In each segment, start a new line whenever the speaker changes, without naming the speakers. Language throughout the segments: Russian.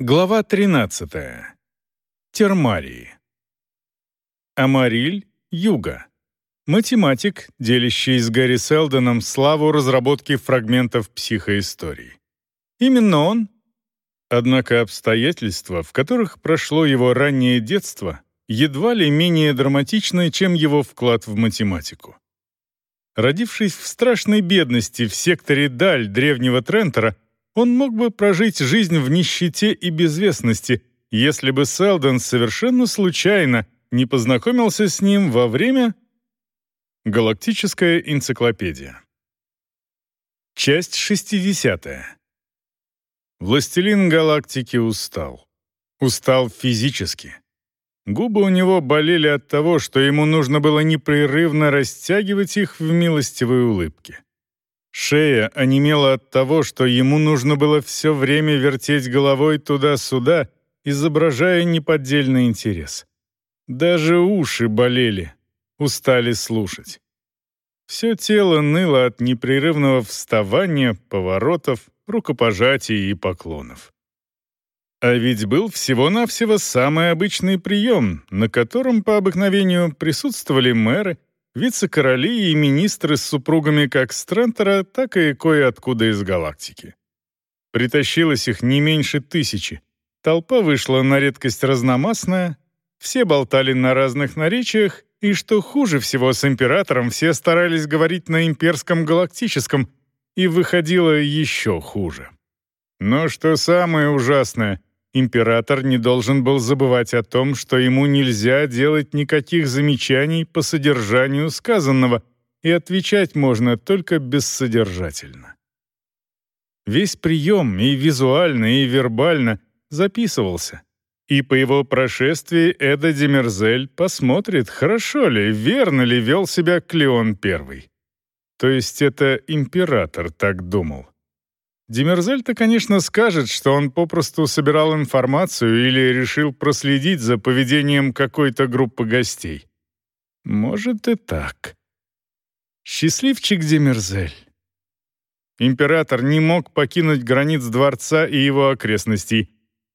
Глава 13. Термарии. Амариль Юга. Математик, делящий с Гэри Селдоном славу разработки фрагментов психоистории. Именно он. Однако обстоятельства, в которых прошло его раннее детство, едва ли менее драматичны, чем его вклад в математику. Родившись в страшной бедности в секторе Даль древнего Трентера, он мог бы прожить жизнь в нищете и безвестности, если бы Селдон совершенно случайно не познакомился с ним во время Галактическая энциклопедия. Часть 60. Властелин галактики устал. Устал физически. Губы у него болели от того, что ему нужно было непрерывно растягивать их в милостивой улыбке. Шея онемела от того, что ему нужно было все время вертеть головой туда-сюда, изображая неподдельный интерес. Даже уши болели, устали слушать. Все тело ныло от непрерывного вставания, поворотов, рукопожатий и поклонов. А ведь был всего-навсего самый обычный прием, на котором по обыкновению присутствовали мэры, вице-короли и министры с супругами как с Трентера, так и кое-откуда из галактики. Притащилось их не меньше тысячи. Толпа вышла на редкость разномастная, все болтали на разных наречиях, и что хуже всего с императором, все старались говорить на имперском галактическом, и выходило еще хуже. Но что самое ужасное, император не должен был забывать о том, что ему нельзя делать никаких замечаний по содержанию сказанного, и отвечать можно только бессодержательно. Весь прием и визуально, и вербально записывался, и по его прошествии Эда Демерзель посмотрит, хорошо ли, верно ли вел себя Клеон Первый. То есть это император так думал. Демерзель-то, конечно, скажет, что он попросту собирал информацию или решил проследить за поведением какой-то группы гостей. Может и так. Счастливчик Демерзель. Император не мог покинуть границ дворца и его окрестностей,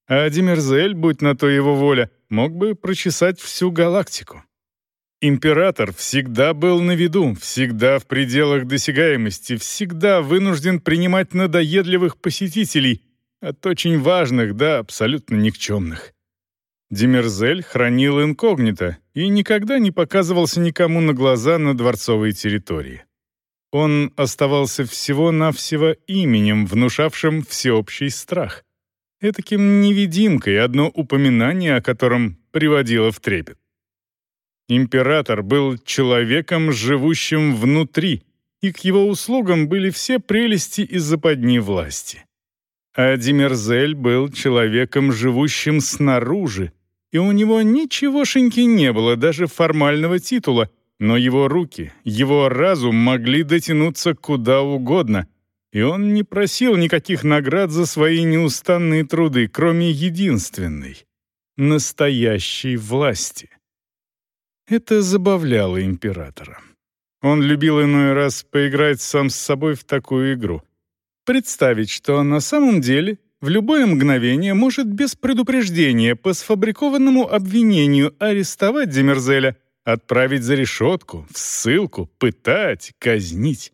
а Демерзель, будь на то его воля, мог бы прочесать всю галактику. Император всегда был на виду, всегда в пределах досягаемости, всегда вынужден принимать надоедливых посетителей, от очень важных до абсолютно никчемных. Демерзель хранил инкогнито и никогда не показывался никому на глаза на дворцовой территории. Он оставался всего-навсего именем, внушавшим всеобщий страх. Этаким невидимкой, одно упоминание о котором приводило в трепет. Император был человеком, живущим внутри, и к его услугам были все прелести и западни власти. А Демерзель был человеком, живущим снаружи, и у него ничегошеньки не было, даже формального титула, но его руки, его разум могли дотянуться куда угодно, и он не просил никаких наград за свои неустанные труды, кроме единственной — настоящей власти. Это забавляло императора. Он любил иной раз поиграть сам с собой в такую игру. Представить, что на самом деле в любое мгновение может без предупреждения по сфабрикованному обвинению арестовать Демерзеля, отправить за решетку, в ссылку, пытать, казнить.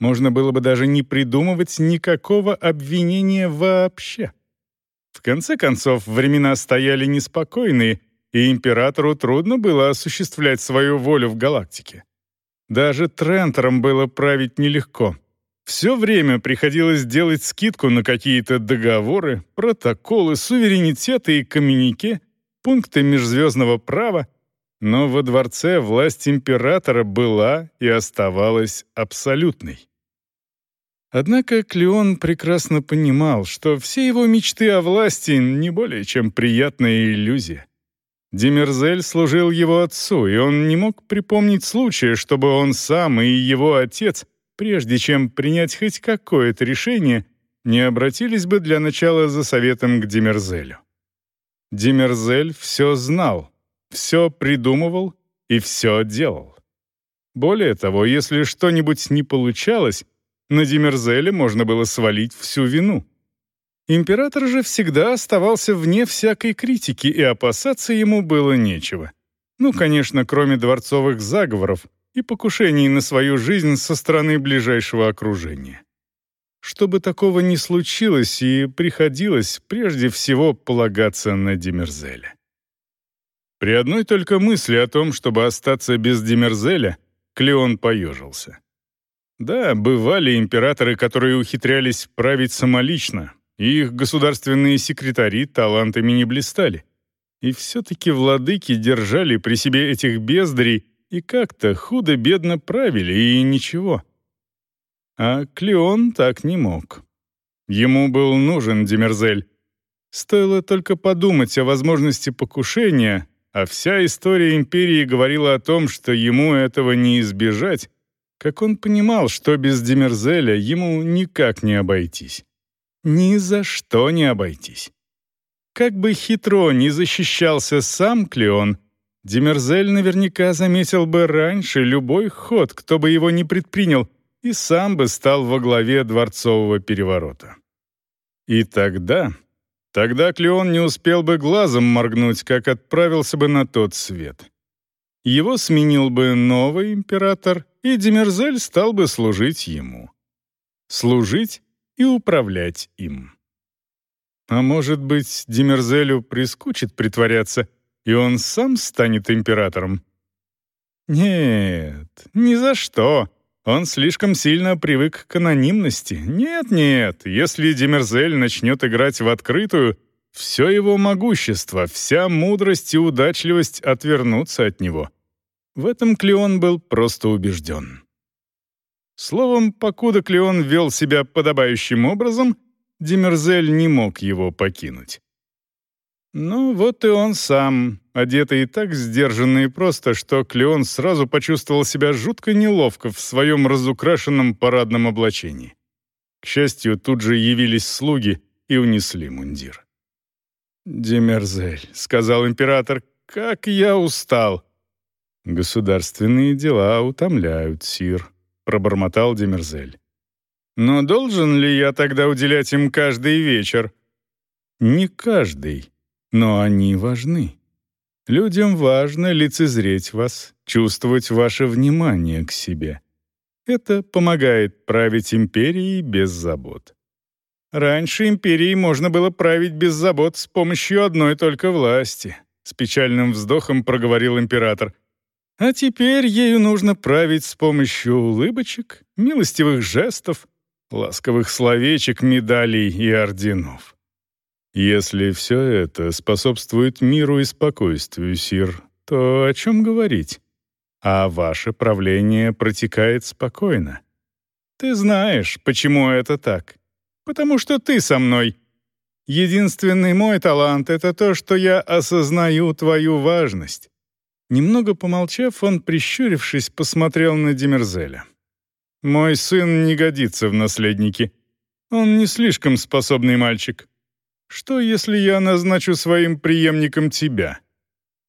Можно было бы даже не придумывать никакого обвинения вообще. В конце концов, времена стояли неспокойные, и императору трудно было осуществлять свою волю в галактике. Даже Трентером было править нелегко. Все время приходилось делать скидку на какие-то договоры, протоколы, суверенитеты и коммюнике, пункты межзвездного права, но во дворце власть императора была и оставалась абсолютной. Однако Клеон прекрасно понимал, что все его мечты о власти не более чем приятная иллюзия. Демерзель служил его отцу, и он не мог припомнить случая, чтобы он сам и его отец, прежде чем принять хоть какое-то решение, не обратились бы для начала за советом к Демерзелю. Демерзель все знал, все придумывал и все делал. Более того, если что-нибудь не получалось, на Демерзеле можно было свалить всю вину. Император же всегда оставался вне всякой критики, и опасаться ему было нечего. Ну, конечно, кроме дворцовых заговоров и покушений на свою жизнь со стороны ближайшего окружения. Чтобы такого не случилось, и приходилось прежде всего полагаться на Демерзеля. При одной только мысли о том, чтобы остаться без Демерзеля, Клеон поежился. Да, бывали императоры, которые ухитрялись править самолично, их государственные секретари талантами не блистали. И все-таки владыки держали при себе этих бездарей и как-то худо-бедно правили, и ничего. А Клеон так не мог. Ему был нужен Демерзель. Стоило только подумать о возможности покушения, а вся история империи говорила о том, что ему этого не избежать, как он понимал, что без Демерзеля ему никак не обойтись. Ни за что не обойтись. Как бы хитро ни защищался сам Клеон, Демерзель наверняка заметил бы раньше любой ход, кто бы его не предпринял, и сам бы стал во главе дворцового переворота. И тогда, тогда Клеон не успел бы глазом моргнуть, как отправился бы на тот свет. Его сменил бы новый император, и Демерзель стал бы служить ему. Служить и управлять им. А может быть, Демерзелю прискучит притворяться, и он сам станет императором? Нет, ни за что. Он слишком сильно привык к анонимности. Нет-нет, если Демерзель начнет играть в открытую, все его могущество, вся мудрость и удачливость отвернутся от него. В этом Клеон был просто убежден. Словом, покуда Клеон вел себя подобающим образом, Демерзель не мог его покинуть. Ну, вот и он сам, одетый так сдержанно и просто, что Клеон сразу почувствовал себя жутко неловко в своем разукрашенном парадном облачении. К счастью, тут же явились слуги и унесли мундир. «Демерзель», — сказал император, — «как я устал!» «Государственные дела утомляют, сир», пробормотал Демерзель. «Но должен ли я тогда уделять им каждый вечер?» «Не каждый, но они важны. Людям важно лицезреть вас, чувствовать ваше внимание к себе. Это помогает править империей без забот. Раньше империей можно было править без забот с помощью одной только власти», с печальным вздохом проговорил император — а теперь ею нужно править с помощью улыбочек, милостивых жестов, ласковых словечек, медалей и орденов. Если все это способствует миру и спокойствию, Сир, то о чем говорить? А ваше правление протекает спокойно. Ты знаешь, почему это так. Потому что ты со мной. Единственный мой талант — это то, что я осознаю твою важность. Немного помолчав, он, прищурившись, посмотрел на Демерзеля. «Мой сын не годится в наследники. Он не слишком способный мальчик. Что, если я назначу своим преемником тебя?»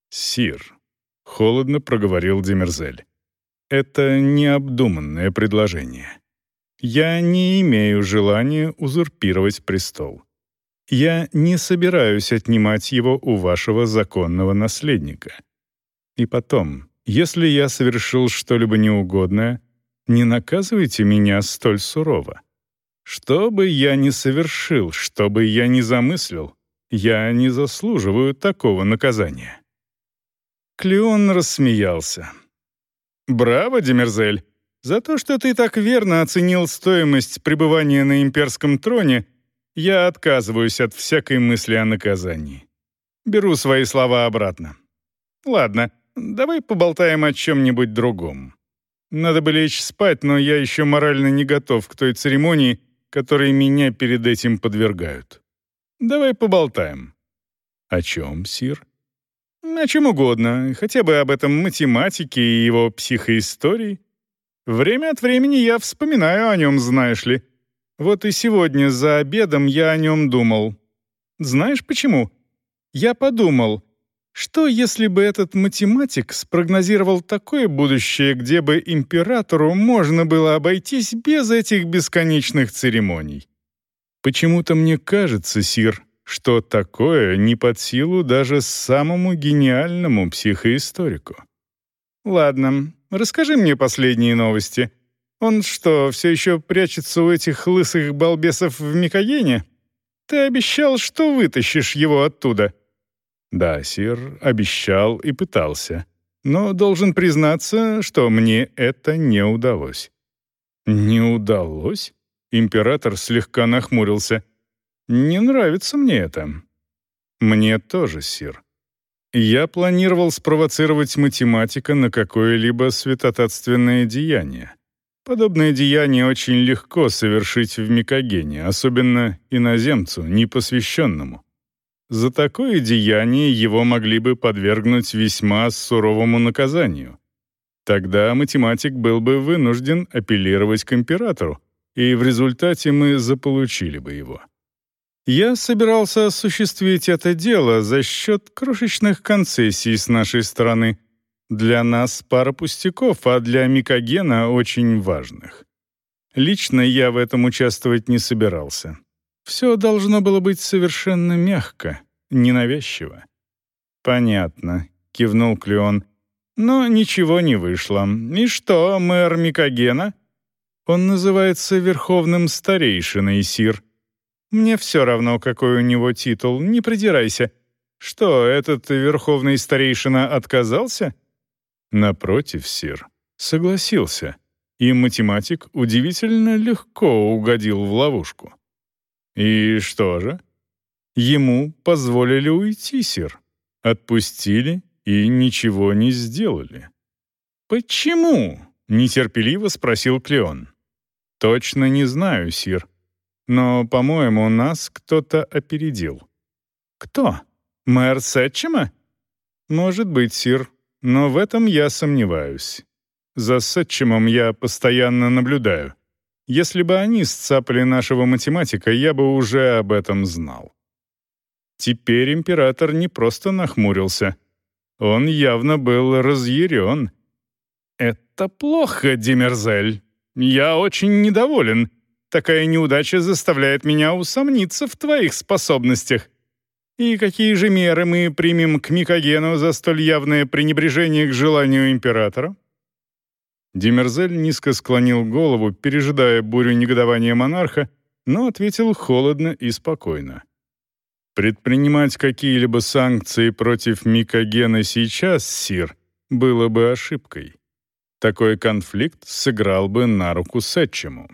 «Сир», — холодно проговорил Демерзель. «Это необдуманное предложение. Я не имею желания узурпировать престол. Я не собираюсь отнимать его у вашего законного наследника». И потом, если я совершил что-либо неугодное, не наказывайте меня столь сурово. Что бы я ни совершил, что бы я ни замыслил, я не заслуживаю такого наказания». Клеон рассмеялся. «Браво, Демерзель! За то, что ты так верно оценил стоимость пребывания на имперском троне, я отказываюсь от всякой мысли о наказании. Беру свои слова обратно. Ладно, Давай поболтаем о чем-нибудь другом. Надо бы лечь спать, но я еще морально не готов к той церемонии, которой меня перед этим подвергают. Давай поболтаем. О чем, Сир? О чем угодно, хотя бы об этом математике и его психоистории. Время от времени я вспоминаю о нем, знаешь ли. Вот и сегодня за обедом я о нем думал. Знаешь почему? Я подумал, что, если бы этот математик спрогнозировал такое будущее, где бы императору можно было обойтись без этих бесконечных церемоний? Почему-то мне кажется, Сир, что такое не под силу даже самому гениальному психоисторику.
Ладно, расскажи мне последние новости. Он что, все еще прячется у этих лысых балбесов в Микоене? Ты обещал, что вытащишь его оттуда.
Да, Сир, обещал и пытался. Но должен признаться, что мне это не удалось.
Не удалось? Император слегка нахмурился. Не нравится мне это.
Мне тоже, Сир. Я планировал спровоцировать математика на какое-либо святотатственное деяние. Подобное деяние очень легко совершить в Микогене, особенно иноземцу, непосвященному. За такое деяние его могли бы подвергнуть весьма суровому наказанию. Тогда математик был бы вынужден апеллировать к императору, и в результате мы заполучили бы его. Я собирался осуществить это дело за счет крошечных концессий с нашей стороны. Для нас пара пустяков, а для Микогена очень важных. Лично я в этом участвовать не собирался. Все должно было быть совершенно мягко, ненавязчиво.
«Понятно», — кивнул Клеон. «Но ничего не вышло. И что, мэр Микогена?»
«Он называется Верховным Старейшиной, Сир»,
мне все равно, какой у него титул, не придирайся. Что, этот верховный старейшина отказался?
Напротив, сир, согласился. И математик удивительно легко угодил в ловушку.
И что же?
Ему позволили уйти, сир. Отпустили и ничего не сделали.
«Почему?» — нетерпеливо спросил Клеон.
«Точно не знаю, сир. Но, по-моему, нас кто-то опередил.
Кто? Мэр Сетчема?
Может быть, сир, но в этом я сомневаюсь. За Сетчемом я постоянно наблюдаю. Если бы они сцапали нашего математика, я бы уже об этом знал. Теперь император не просто нахмурился. Он явно был разъярен.
«Это плохо, Демерзель. Я очень недоволен. Такая неудача заставляет меня усомниться в твоих способностях. И какие же меры мы примем к Микогену за столь явное пренебрежение к желанию императора?»
Демерзель низко склонил голову, пережидая бурю негодования монарха, но ответил холодно и спокойно. «Предпринимать какие-либо санкции против Микогена сейчас, Сир, было бы ошибкой. Такой конфликт сыграл бы на руку Сетчему.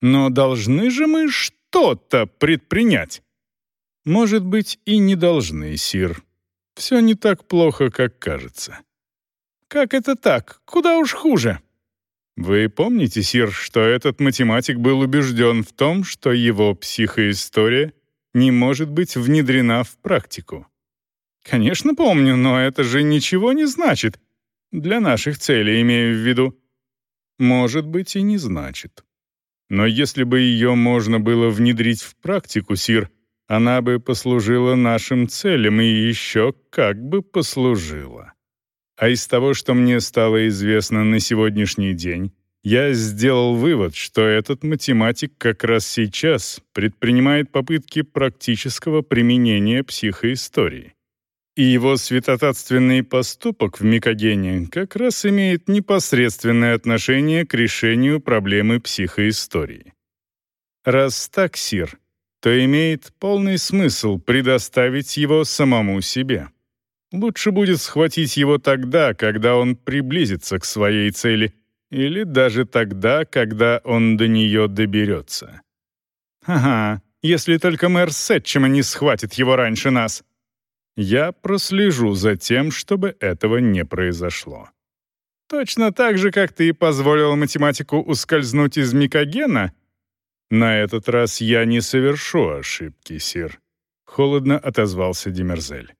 Но должны же мы что-то предпринять.
Может быть, и не должны, Сир. Все не так плохо, как кажется.
Как это так? Куда уж хуже.
Вы помните, Сир, что этот математик был убежден в том, что его психоистория не может быть внедрена в практику?
Конечно, помню, но это же ничего не значит. Для наших целей имею в виду.
Может быть, и не значит. Но если бы ее можно было внедрить в практику, Сир, она бы послужила нашим целям и еще как бы послужила. А из того, что мне стало известно на сегодняшний день, я сделал вывод, что этот математик как раз сейчас предпринимает попытки практического применения психоистории. И его святотатственный поступок в Микогене как раз имеет непосредственное отношение к решению проблемы психоистории. Раз так, Сир, то имеет полный смысл предоставить его самому себе. Лучше будет схватить его тогда, когда он приблизится к своей цели, или даже тогда, когда он до нее доберется.
«Ага, если только мэр Сетчема не схватит его раньше нас»,
я прослежу за тем, чтобы этого не произошло.
Точно так же, как ты позволил математику ускользнуть из Микогена?
На этот раз я не совершу ошибки, сир. Холодно отозвался Демерзель.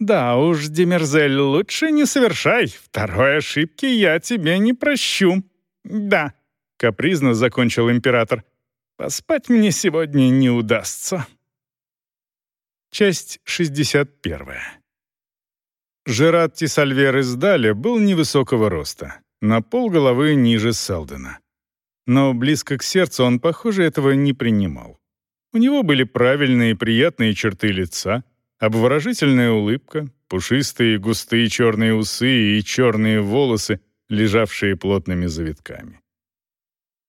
«Да уж, Демерзель, лучше не совершай. Второй ошибки я тебе не прощу. Да», — капризно закончил император. «Поспать мне сегодня не удастся».
Часть 61. Жерат Тисальвер из Даля был невысокого роста, на полголовы ниже Селдена. Но близко к сердцу он, похоже, этого не принимал. У него были правильные приятные черты лица, обворожительная улыбка, пушистые густые черные усы и черные волосы, лежавшие плотными завитками.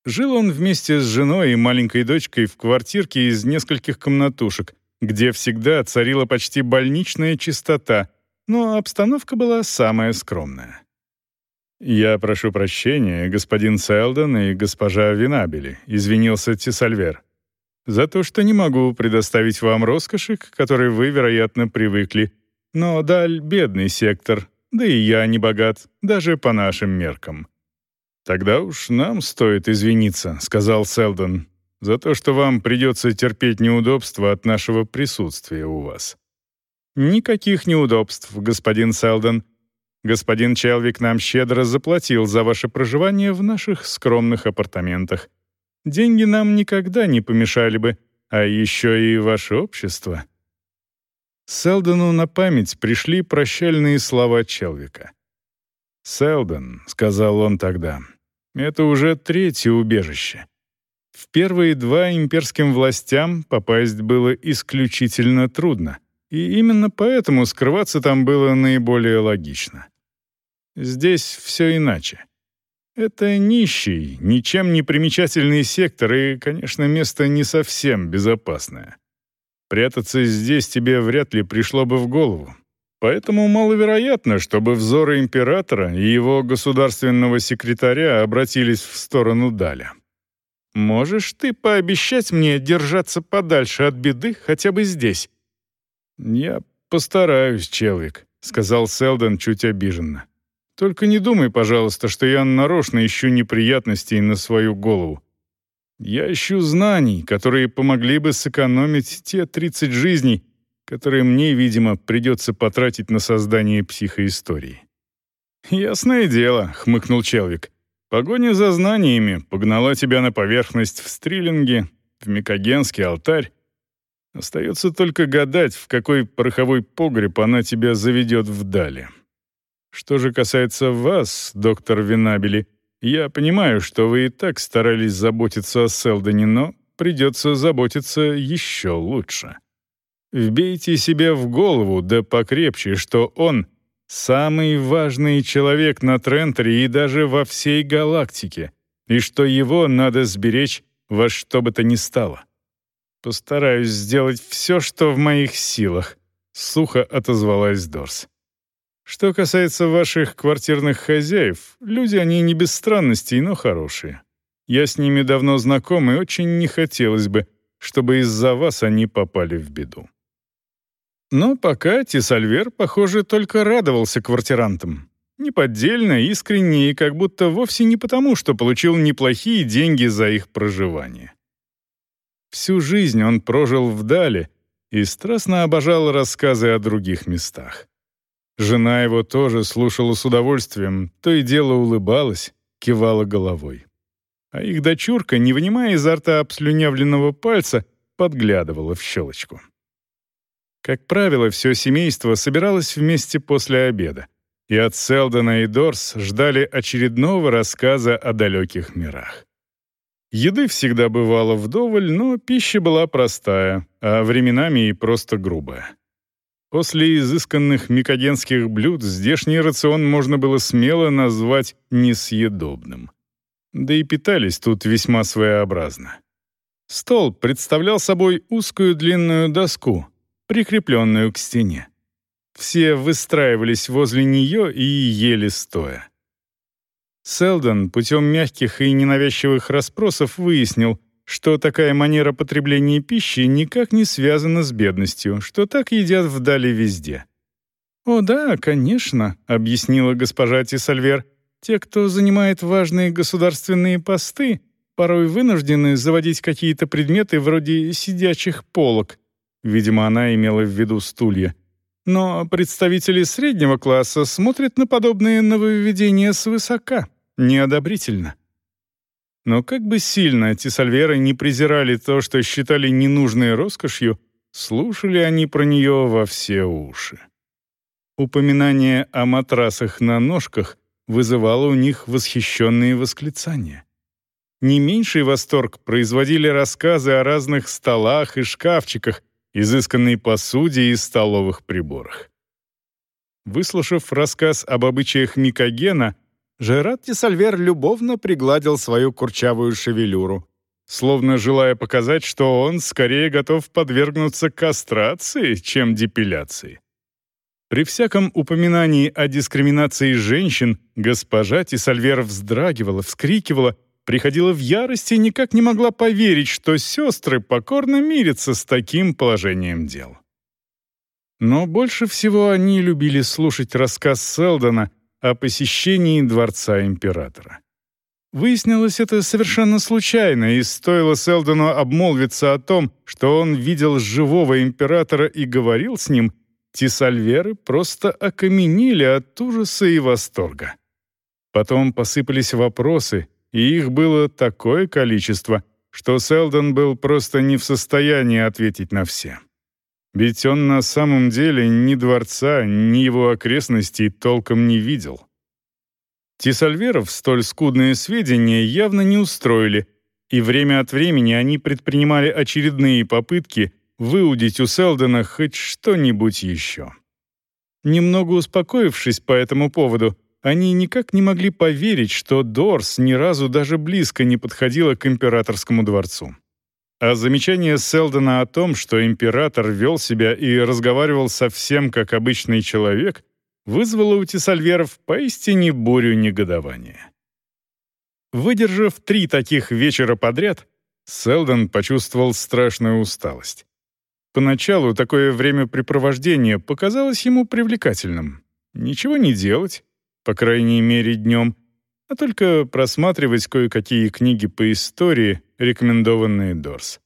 Жил он вместе с женой и маленькой дочкой в квартирке из нескольких комнатушек, где всегда царила почти больничная чистота, но обстановка была самая скромная. «Я прошу прощения, господин Селдон и госпожа Винабели», — извинился Тисальвер. «За то, что не могу предоставить вам роскоши, к которой вы, вероятно, привыкли. Но Даль — бедный сектор, да и я не богат, даже по нашим меркам». «Тогда уж нам стоит извиниться», — сказал Селдон, «за то, что вам придется терпеть неудобства от нашего присутствия у вас». «Никаких неудобств, господин Селдон. Господин Челвик нам щедро заплатил за ваше проживание в наших скромных апартаментах. Деньги нам никогда не помешали бы, а еще и ваше общество». Селдону на память пришли прощальные слова Челвика. «Селдон», — сказал он тогда, — «это уже третье убежище. В первые два имперским властям попасть было исключительно трудно, и именно поэтому скрываться там было наиболее логично. Здесь все иначе. Это нищий, ничем не примечательный сектор и, конечно, место не совсем безопасное. Прятаться здесь тебе вряд ли пришло бы в голову. Поэтому маловероятно, чтобы взоры императора и его государственного секретаря обратились в сторону Даля. «Можешь ты пообещать мне держаться подальше от беды хотя бы здесь?» «Я постараюсь, человек», — сказал Селдон чуть обиженно. Только не думай, пожалуйста, что я нарочно ищу неприятностей на свою голову. Я ищу знаний, которые помогли бы сэкономить те 30 жизней, которые мне, видимо, придется потратить на создание психоистории. «Ясное дело», — хмыкнул Челвик. «Погоня за знаниями погнала тебя на поверхность в Стриллинге, в Микогенский алтарь. Остается только гадать, в какой пороховой погреб она тебя заведет вдали». Что же касается вас, доктор Винабели, я понимаю, что вы и так старались заботиться о Селдоне, но придется заботиться еще лучше. Вбейте себе в голову, да покрепче, что он — самый важный человек на Трентере и даже во всей галактике, и что его надо сберечь во что бы то ни стало. Постараюсь сделать все, что в моих силах, — сухо отозвалась Дорс. Что касается ваших квартирных хозяев, люди они не без странностей, но хорошие. Я с ними давно знаком, и очень не хотелось бы, чтобы из-за вас они попали в беду. Но пока Тисальвер, похоже, только радовался квартирантам. Неподдельно, искренне и как будто вовсе не потому, что получил неплохие деньги за их проживание. Всю жизнь он прожил вдали и страстно обожал рассказы о других местах. Жена его тоже слушала с удовольствием, то и дело улыбалась, кивала головой. А их дочурка, не вынимая изо рта обслюнявленного пальца, подглядывала в щелочку. Как правило, все семейство собиралось вместе после обеда, и от Селдона и Дорс ждали очередного рассказа о далеких мирах. Еды всегда бывало вдоволь, но пища была простая, а временами и просто грубая. После изысканных микоденских блюд здешний рацион можно было смело назвать несъедобным. Да и питались тут весьма своеобразно. Стол представлял собой узкую длинную доску, прикрепленную к стене. Все выстраивались возле нее и ели стоя. Селдон путем мягких и ненавязчивых расспросов выяснил, что такая манера потребления пищи никак не связана с бедностью, что так едят вдали везде. «О да, конечно», — объяснила госпожа Тисальвер, «те, кто занимает важные государственные посты, порой вынуждены заводить какие-то предметы вроде сидячих полок». Видимо, она имела в виду стулья. Но представители среднего класса смотрят на подобные нововведения свысока, неодобрительно. Но как бы сильно Тисальверы не презирали то, что считали ненужной роскошью, слушали они про нее во все уши. Упоминание о матрасах на ножках вызывало у них восхищенные восклицания. Не меньший восторг производили рассказы о разных столах и шкафчиках, изысканной посуде и столовых приборах. Выслушав рассказ об обычаях Микогена, Жерат Тисальвер любовно пригладил свою курчавую шевелюру, словно желая показать, что он скорее готов подвергнуться кастрации, чем депиляции. При всяком упоминании о дискриминации женщин госпожа Тисальвер вздрагивала, вскрикивала, приходила в ярость и никак не могла поверить, что сестры покорно мирятся с таким положением дел. Но больше всего они любили слушать рассказ Селдона о посещении дворца императора. Выяснилось это совершенно случайно, и стоило Селдону обмолвиться о том, что он видел живого императора и говорил с ним, Тисальверы просто окаменели от ужаса и восторга. Потом посыпались вопросы, и их было такое количество, что Селдон был просто не в состоянии ответить на все. Ведь он на самом деле ни дворца, ни его окрестностей толком не видел. Тисальверов столь скудные сведения явно не устроили, и время от времени они предпринимали очередные попытки выудить у Селдона хоть что-нибудь еще. Немного успокоившись по этому поводу, они никак не могли поверить, что Дорс ни разу даже близко не подходила к императорскому дворцу. А замечание Селдона о том, что император вел себя и разговаривал совсем как обычный человек, вызвало у Тесальверов поистине бурю негодования. Выдержав три таких вечера подряд, Селдон почувствовал страшную усталость. Поначалу такое времяпрепровождение показалось ему привлекательным. Ничего не делать, по крайней мере днем, а только просматривать кое-какие книги по истории, рекомендованные Дорс.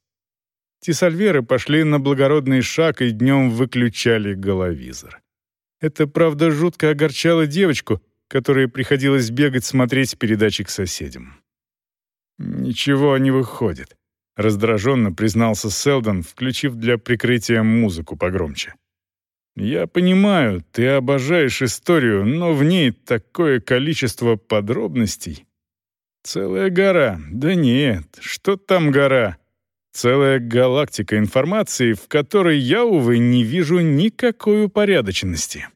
Тисальверы пошли на благородный шаг и днем выключали головизор. Это, правда, жутко огорчало девочку, которой приходилось бегать смотреть передачи к соседям. «Ничего не выходит», — раздраженно признался Селдон, включив для прикрытия музыку погромче. Я понимаю, ты обожаешь историю, но в ней такое количество подробностей. Целая гора. Да нет, что там гора? Целая галактика информации, в которой я, увы, не вижу никакой упорядоченности.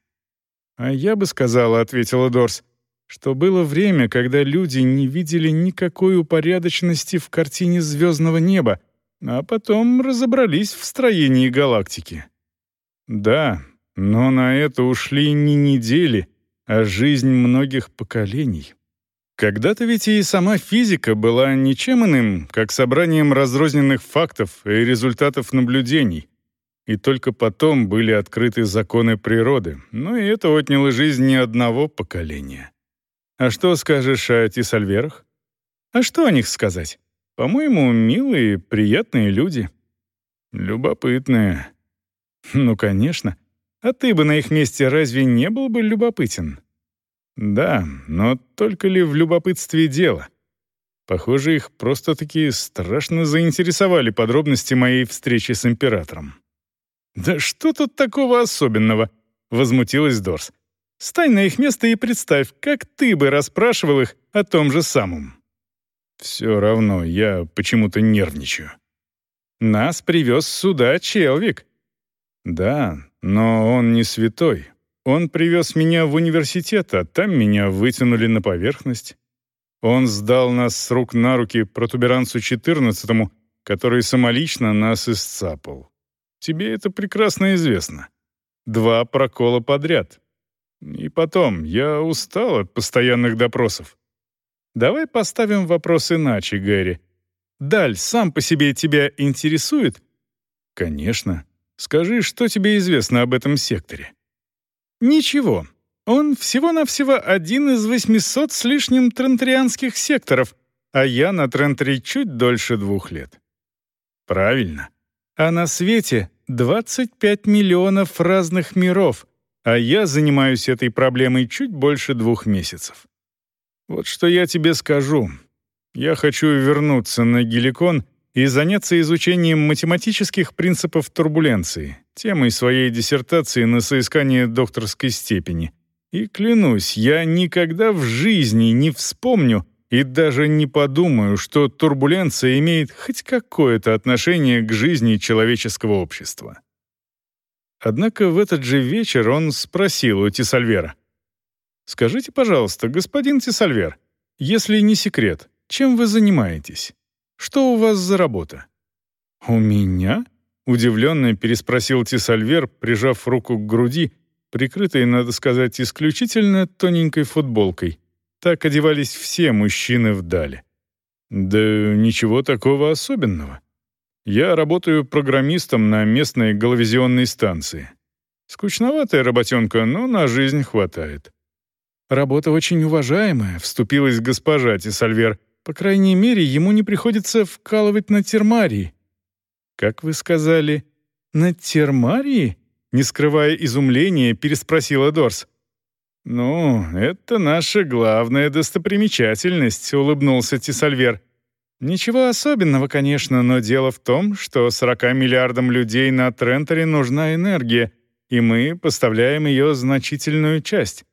А я бы сказала, ответила Дорс, что было время, когда люди не видели никакой упорядоченности в картине звездного неба, а потом разобрались в строении галактики. Да, но на это ушли не недели, а жизнь многих поколений. Когда-то ведь и сама физика была ничем иным, как собранием разрозненных фактов и результатов наблюдений. И только потом были открыты законы природы, но и это отняло жизнь не одного поколения. А что скажешь о Тисальверах? А что о них сказать? По-моему, милые, приятные люди. Любопытные. Ну, конечно. А ты бы на их месте разве не был бы любопытен? Да, но только ли в любопытстве дело? Похоже, их просто-таки страшно заинтересовали подробности моей встречи с императором. «Да что тут такого особенного?» — возмутилась Дорс. «Стань на их место и представь, как ты бы расспрашивал их о том же самом». «Все равно я почему-то нервничаю». «Нас привез сюда Челвик». «Да, но он не святой. Он привез меня в университет, а там меня вытянули на поверхность. Он сдал нас с рук на руки протуберанцу XIV, который самолично нас исцапал. Тебе это прекрасно известно. Два прокола подряд. И потом, я устал от постоянных допросов. Давай поставим вопрос иначе, Гэри. Даль сам по себе тебя интересует? Конечно. Скажи, что тебе известно об этом секторе?» «Ничего. Он всего-навсего один из 800 с лишним трентрианских секторов, а я на Трентри чуть дольше двух лет». «Правильно. А на свете 25 миллионов разных миров, а я занимаюсь этой проблемой чуть больше двух месяцев. Вот что я тебе скажу. Я хочу вернуться на Геликон и заняться изучением математических принципов турбуленции, темой своей диссертации на соискание докторской степени. И клянусь, я никогда в жизни не вспомню, и даже не подумаю, что турбуленция имеет хоть какое-то отношение к жизни человеческого общества. Однако в этот же вечер он спросил у Тисальвера. «Скажите, пожалуйста, господин Тисальвер, если не секрет, чем вы занимаетесь? Что у вас за работа?» «У меня?» — удивленно переспросил Тисальвер, прижав руку к груди, прикрытой, надо сказать, исключительно тоненькой футболкой. Так одевались все мужчины в Дале. «Да ничего такого особенного. Я работаю программистом на местной головизионной станции. Скучноватая работенка, но на жизнь хватает». «Работа очень уважаемая», — вступилась госпожа Тисальвер. «По крайней мере, ему не приходится вкалывать на термарии». «Как вы сказали, на термарии?» Не скрывая изумления, переспросила Дорс. «Ну, это наша главная достопримечательность», — улыбнулся Тисальвер. «Ничего особенного, конечно, но дело в том, что 40 миллиардам людей на Тренторе нужна энергия, и мы поставляем ее значительную часть.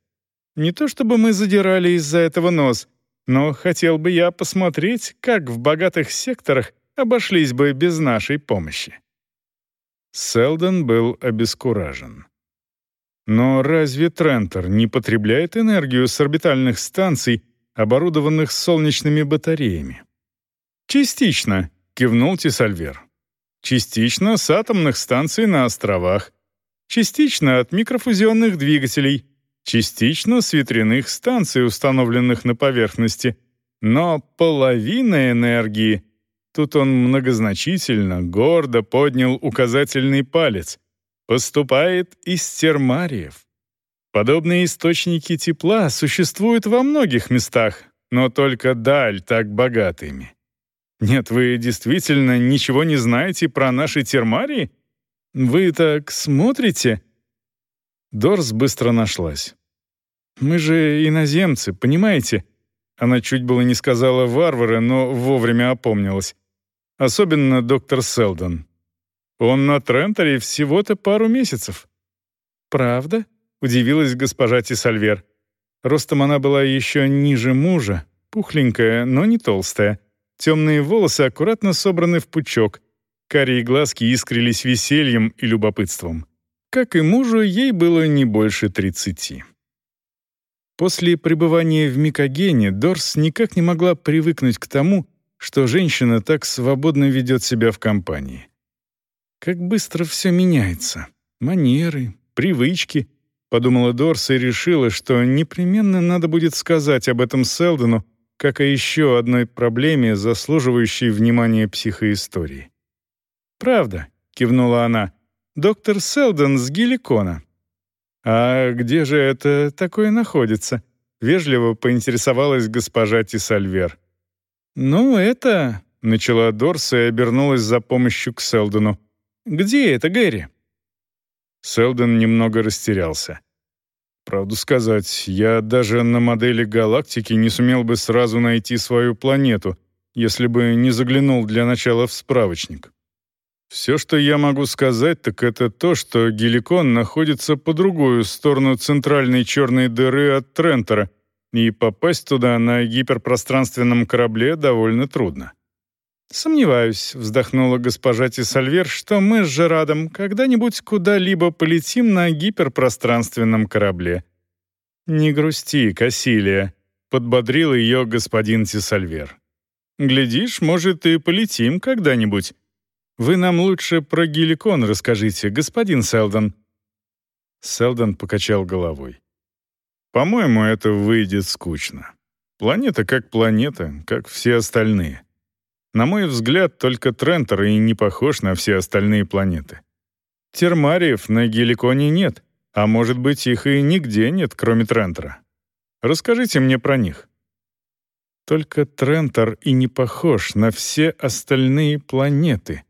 Не то чтобы мы задирали из-за этого нос, но хотел бы я посмотреть, как в богатых секторах обошлись бы без нашей помощи». Селдон был обескуражен. Но разве Трентер не потребляет энергию с орбитальных станций, оборудованных солнечными батареями? «Частично», — кивнул Тисальвер. «Частично с атомных станций на островах, частично от микрофузионных двигателей, частично с ветряных станций, установленных на поверхности, но половина энергии — тут он многозначительно, гордо поднял указательный палец — поступает из термариев. Подобные источники тепла существуют во многих местах, но только даль так богатыми. Нет, вы действительно ничего не знаете про наши термарии? Вы так смотрите?» Дорс быстро нашлась. «Мы же иноземцы, понимаете?» Она чуть было не сказала «варвары», но вовремя опомнилась. Особенно доктор Селдон. Он на Тренторе всего-то пару месяцев. «Правда?» — удивилась госпожа Тисальвер. Ростом она была еще ниже мужа, пухленькая, но не толстая. Темные волосы аккуратно собраны в пучок. Карие глазки искрились весельем и любопытством. Как и мужу, ей было не больше тридцати. После пребывания в Микогене Дорс никак не могла привыкнуть к тому, что женщина так свободно ведет себя в компании. Как быстро все меняется. Манеры, привычки. Подумала Дорс и решила, что непременно надо будет сказать об этом Селдону, как о еще одной проблеме, заслуживающей внимания психоистории. «Правда», — кивнула она, — «доктор Селдон с Геликона». «А где же это такое находится?» — вежливо поинтересовалась госпожа Тисальвер. «Ну, это...» — начала Дорс и обернулась за помощью к Селдону. «Где это, Гэри?» Селдон немного растерялся. Правду сказать, я даже на модели галактики не сумел бы сразу найти свою планету, если бы не заглянул для начала в справочник. Все, что я могу сказать, так это то, что Геликон находится по другую сторону центральной черной дыры от Трентера, и попасть туда на гиперпространственном корабле довольно трудно. «Сомневаюсь», — вздохнула госпожа Тисальвер, «что мы с Жерадом когда-нибудь куда-либо полетим на гиперпространственном корабле». «Не грусти, Кассилия», — подбодрил ее господин Тисальвер. «Глядишь, может, и полетим когда-нибудь. Вы нам лучше про Геликон расскажите, господин Селдон». Селдон покачал головой. «По-моему, это выйдет скучно. Планета как планета, как все остальные». На мой взгляд, только Трентер и не похож на все остальные планеты. Термариев на Геликоне нет, а может быть, их и нигде нет, кроме Трентера. Расскажите мне про них. Только Трентер и не похож на все остальные планеты.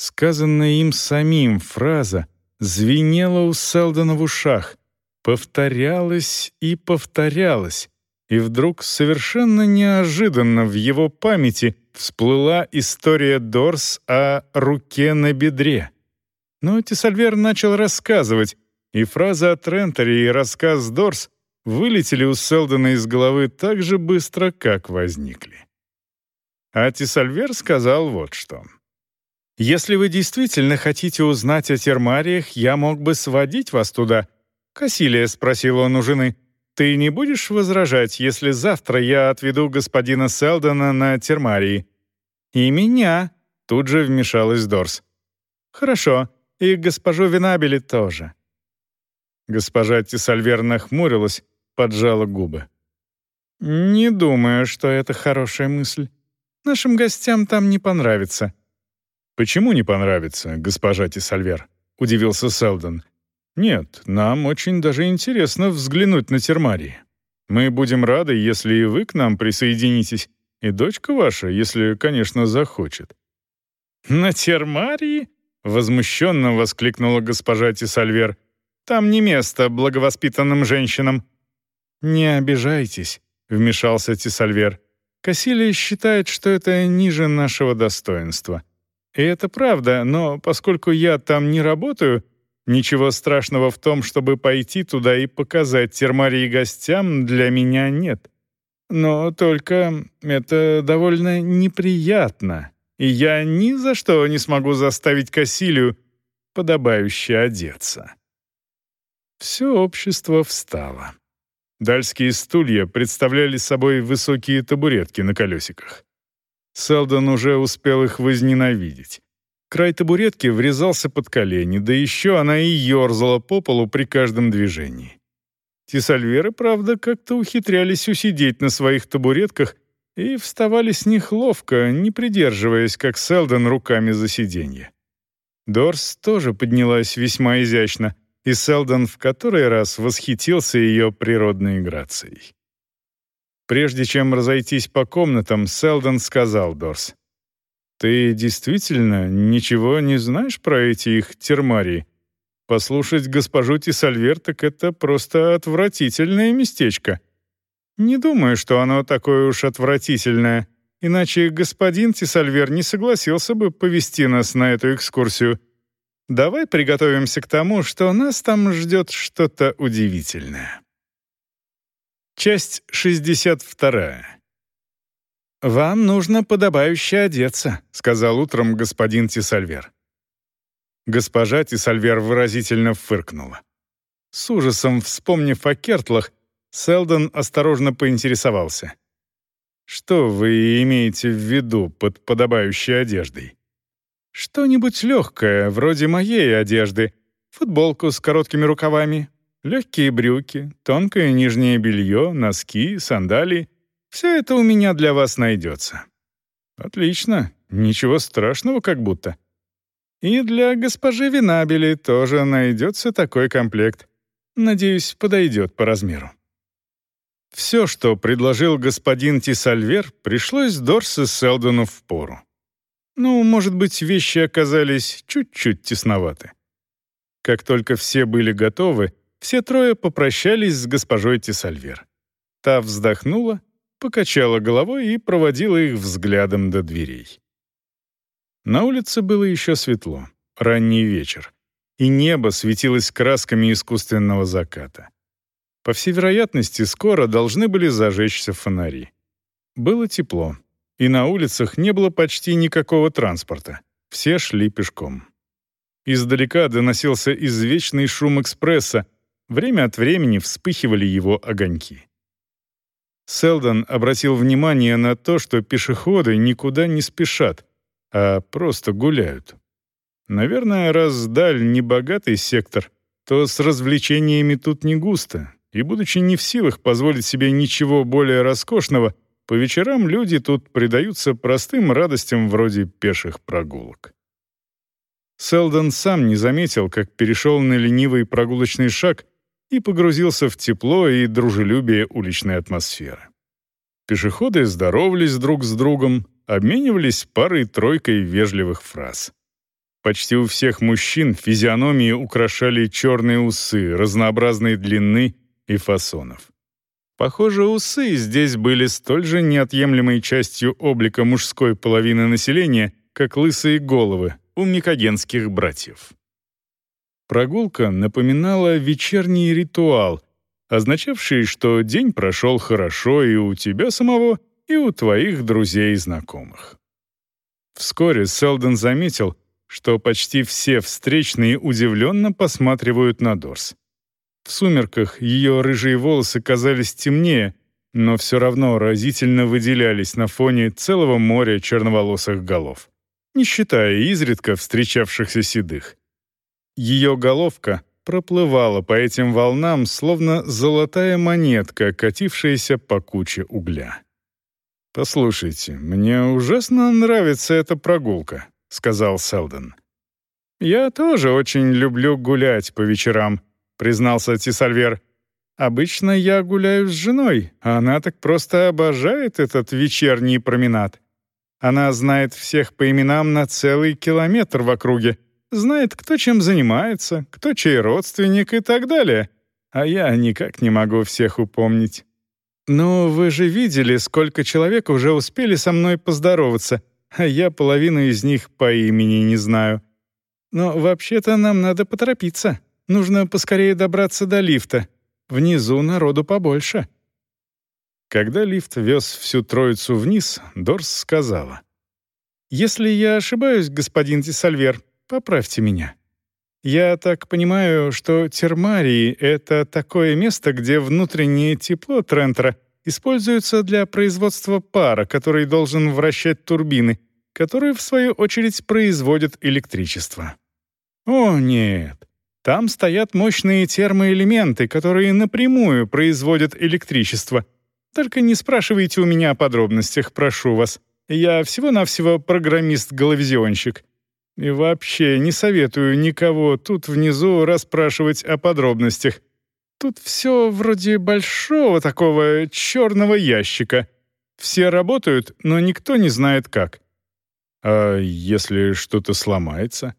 Сказанная им самим фраза звенела у Селдона в ушах, повторялась и повторялась, и вдруг совершенно неожиданно в его памяти всплыла история Дорс о руке на бедре. Но Тесальвер начал рассказывать, и фраза о Тренторе и рассказ Дорс вылетели у Селдона из головы так же быстро, как возникли. А Тисальвер сказал вот что. «Если вы действительно хотите узнать о термариях, я мог бы сводить вас туда». «Кассилия», — спросил он у жены, — «ты не будешь возражать, если завтра я отведу господина Селдона на термарии?» «И меня», — тут же вмешалась Дорс. «Хорошо, и госпожу Винабели тоже». Госпожа Тисальвер нахмурилась, поджала губы. «Не думаю, что это хорошая мысль. Нашим гостям там не понравится». «Почему не понравится, госпожа Тисальвер?» — удивился Селдон. «Нет, нам очень даже интересно взглянуть на термарии. Мы будем рады, если и вы к нам присоединитесь, и дочка ваша, если, конечно, захочет».
«На термарии?» — возмущенно воскликнула госпожа Тисальвер — там не место благовоспитанным женщинам».
«Не обижайтесь», — вмешался Тисальвер. «Кассилия считает, что это ниже нашего достоинства. И это правда, но поскольку я там не работаю, ничего страшного в том, чтобы пойти туда и показать термарии гостям, для меня нет. Но только это довольно неприятно, и я ни за что не смогу заставить Кассилию подобающе одеться». Все общество встало. Дальские стулья представляли собой высокие табуретки на колесиках. Селдон уже успел их возненавидеть. Край табуретки врезался под колени, да еще она и ерзала по полу при каждом движении. Тисальверы, правда, как-то ухитрялись усидеть на своих табуретках и вставали с них ловко, не придерживаясь, как Селдон, руками за сиденье. Дорс тоже поднялась весьма изящно, и Селдон в который раз восхитился ее природной грацией. Прежде чем разойтись по комнатам, Селдон сказал Дорс. «Ты действительно ничего не знаешь про эти их термарии? Послушать госпожу Тисальвер так это просто отвратительное местечко. Не думаю, что оно такое уж отвратительное, иначе господин Тисальвер не согласился бы повести нас на эту экскурсию». Давай приготовимся к тому, что нас там ждет что-то удивительное. Часть 62. «Вам нужно подобающе одеться», — сказал утром господин Тисальвер. Госпожа Тисальвер выразительно фыркнула. С ужасом вспомнив о кертлах, Селдон осторожно поинтересовался. «Что вы имеете в виду под подобающей одеждой?» Что-нибудь легкое, вроде моей одежды. Футболку с короткими рукавами, легкие брюки, тонкое нижнее белье, носки, сандалии. Все это у меня для вас найдется. Отлично, ничего страшного как будто. И для госпожи Винабели тоже найдется такой комплект. Надеюсь, подойдет по размеру. Все, что предложил господин Тисальвер, пришлось Дорсе Селдону в пору. Ну, может быть, вещи оказались чуть-чуть тесноваты. Как только все были готовы, все трое попрощались с госпожой Тисальвер. Та вздохнула, покачала головой и проводила их взглядом до дверей. На улице было еще светло, ранний вечер, и небо светилось красками искусственного заката. По всей вероятности, скоро должны были зажечься фонари. Было тепло, и на улицах не было почти никакого транспорта. Все шли пешком. Издалека доносился извечный шум экспресса, время от времени вспыхивали его огоньки. Селдон обратил внимание на то, что пешеходы никуда не спешат, а просто гуляют. Наверное, раз даль не богатый сектор, то с развлечениями тут не густо, и, будучи не в силах позволить себе ничего более роскошного, по вечерам люди тут предаются простым радостям вроде пеших прогулок. Селдон сам не заметил, как перешел на ленивый прогулочный шаг и погрузился в тепло и дружелюбие уличной атмосферы. Пешеходы здоровались друг с другом, обменивались парой-тройкой вежливых фраз. Почти у всех мужчин физиономии украшали черные усы разнообразной длины и фасонов. Похоже, усы здесь были столь же неотъемлемой частью облика мужской половины населения, как лысые головы у микогенских братьев. Прогулка напоминала вечерний ритуал, означавший, что день прошел хорошо и у тебя самого, и у твоих друзей и знакомых. Вскоре Селдон заметил, что почти все встречные удивленно посматривают на Дорс. В сумерках ее рыжие волосы казались темнее, но все равно разительно выделялись на фоне целого моря черноволосых голов, не считая изредка встречавшихся седых. Ее головка проплывала по этим волнам, словно золотая монетка, катившаяся по куче угля. «Послушайте, мне ужасно нравится эта прогулка», — сказал Селдон. «Я тоже очень люблю гулять по вечерам», — признался Тисальвер. «Обычно я гуляю с женой, а она так просто обожает этот вечерний променад. Она знает всех по именам на целый километр в округе, знает, кто чем занимается, кто чей родственник и так далее. А я никак не могу всех упомнить. «Ну, вы же видели, сколько человек уже успели со мной поздороваться, а я половину из них по имени не знаю. Но вообще-то нам надо поторопиться. Нужно поскорее добраться до лифта. Внизу народу побольше». Когда лифт вез всю троицу вниз, Дорс сказала. «Если я ошибаюсь, господин Тисальвер, поправьте меня. Я так понимаю, что термарии — это такое место, где внутреннее тепло Трентера используется для производства пара, который должен вращать турбины, которые, в свою очередь, производят электричество. О, нет. Там стоят мощные термоэлементы, которые напрямую производят электричество. Только не спрашивайте у меня о подробностях, прошу вас. Я всего-навсего программист-головизионщик. И вообще не советую никого тут внизу расспрашивать о подробностях. Тут все вроде большого такого черного ящика. Все работают, но никто не знает как. А если что-то сломается?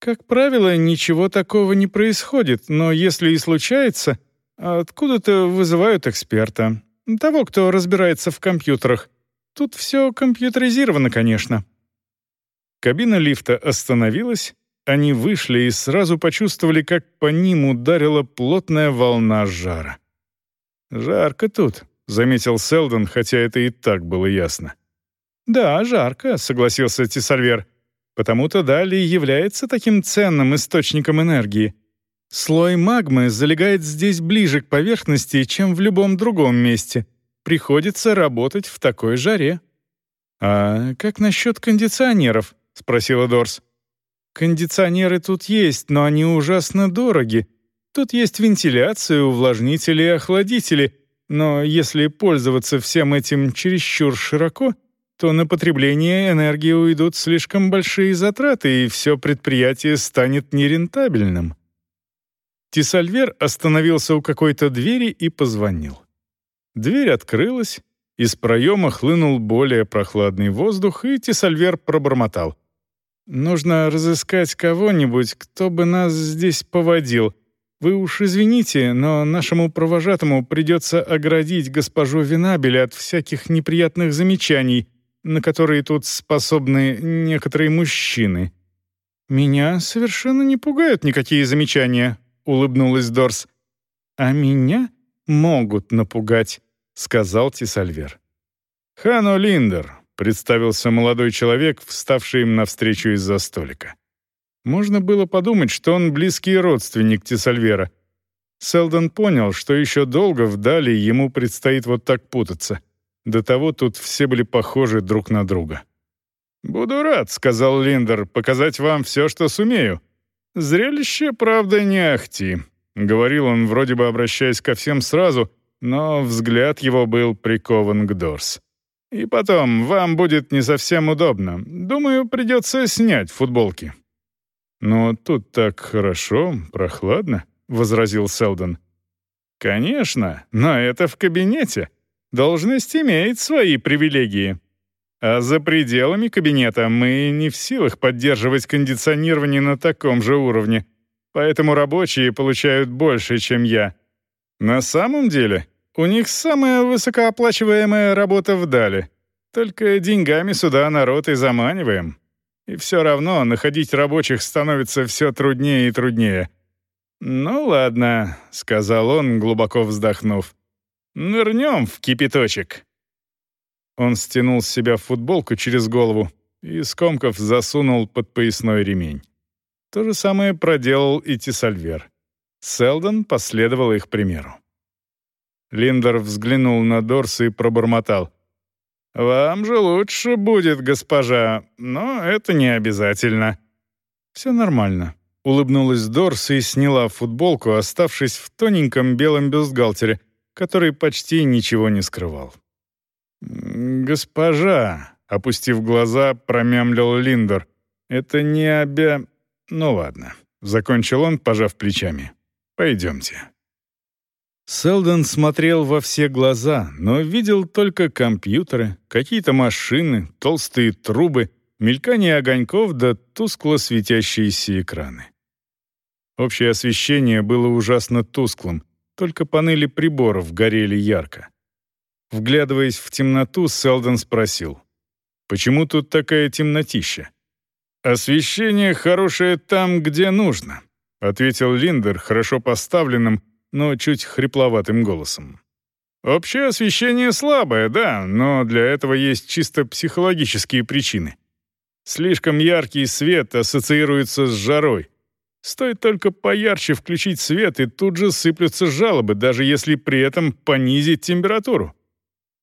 Как правило, ничего такого не происходит, но если и случается, откуда-то вызывают эксперта. Того, кто разбирается в компьютерах. Тут все компьютеризировано, конечно. Кабина лифта остановилась, они вышли и сразу почувствовали, как по ним ударила плотная волна жара. «Жарко тут», — заметил Селдон, хотя это и так было ясно. «Да, жарко», — согласился Тисальвер. «Потому-то Дали является таким ценным источником энергии. Слой магмы залегает здесь ближе к поверхности, чем в любом другом месте. Приходится работать в такой жаре». «А как насчет кондиционеров?» — спросила Дорс. «Кондиционеры тут есть, но они ужасно дороги. Тут есть вентиляция, увлажнители и охладители, но если пользоваться всем этим чересчур широко, то на потребление энергии уйдут слишком большие затраты, и все предприятие станет нерентабельным». Тисальвер остановился у какой-то двери и позвонил. Дверь открылась, из проема хлынул более прохладный воздух, и Тисальвер пробормотал. Нужно разыскать кого-нибудь, кто бы нас здесь поводил. Вы уж извините, но нашему провожатому придется оградить госпожу Винабеля от всяких неприятных замечаний, на которые тут способны некоторые мужчины». «Меня совершенно не пугают никакие замечания», — улыбнулась Дорс. «А меня могут напугать», — сказал Тисальвер. «Хану Линдер, представился молодой человек, вставший им навстречу из-за столика. Можно было подумать, что он близкий родственник Тесальвера. Селдон понял, что еще долго вдали ему предстоит вот так путаться. До того тут все были похожи друг на друга. «Буду рад», — сказал Линдер, — «показать вам все, что сумею. Зрелище, правда, не ахти», — говорил он, вроде бы обращаясь ко всем сразу, но взгляд его был прикован к Дорс. И потом, вам будет не совсем удобно. Думаю, придется снять футболки». «Но тут так хорошо, прохладно», — возразил Селдон. «Конечно, но это в кабинете. Должность имеет свои привилегии. А за пределами кабинета мы не в силах поддерживать кондиционирование на таком же уровне, поэтому рабочие получают больше, чем я. На самом деле, у них самая высокооплачиваемая работа в Дале. Только деньгами сюда народ и заманиваем. И все равно находить рабочих становится все труднее и труднее.
«Ну ладно», — сказал он, глубоко вздохнув. «Нырнем в кипяточек». Он стянул с себя футболку через голову и, скомков, засунул под поясной ремень. То же самое проделал и Тисальвер. Селдон последовал их примеру. Линдер взглянул на Дорса и пробормотал. «Вам же лучше будет, госпожа, но это не обязательно». «Все нормально», — улыбнулась Дорс и сняла футболку, оставшись в тоненьком белом бюстгальтере, который почти ничего не скрывал. «Госпожа», — опустив глаза, промямлил Линдер, — «это не обя...» «Ну ладно», — закончил он, пожав плечами. «Пойдемте». Селдон смотрел во все глаза, но видел только компьютеры, какие-то машины, толстые трубы, мелькание огоньков да тускло светящиеся экраны. Общее освещение было ужасно тусклым, только панели приборов горели ярко. Вглядываясь в темноту, Селдон спросил, «Почему тут такая темнотища?» «Освещение хорошее там, где нужно», — ответил Линдер хорошо поставленным, но чуть хрипловатым голосом. «Общее освещение слабое, да, но для этого есть чисто психологические причины. Слишком яркий свет ассоциируется с жарой. Стоит только поярче включить свет, и тут же сыплются жалобы, даже если при этом понизить температуру.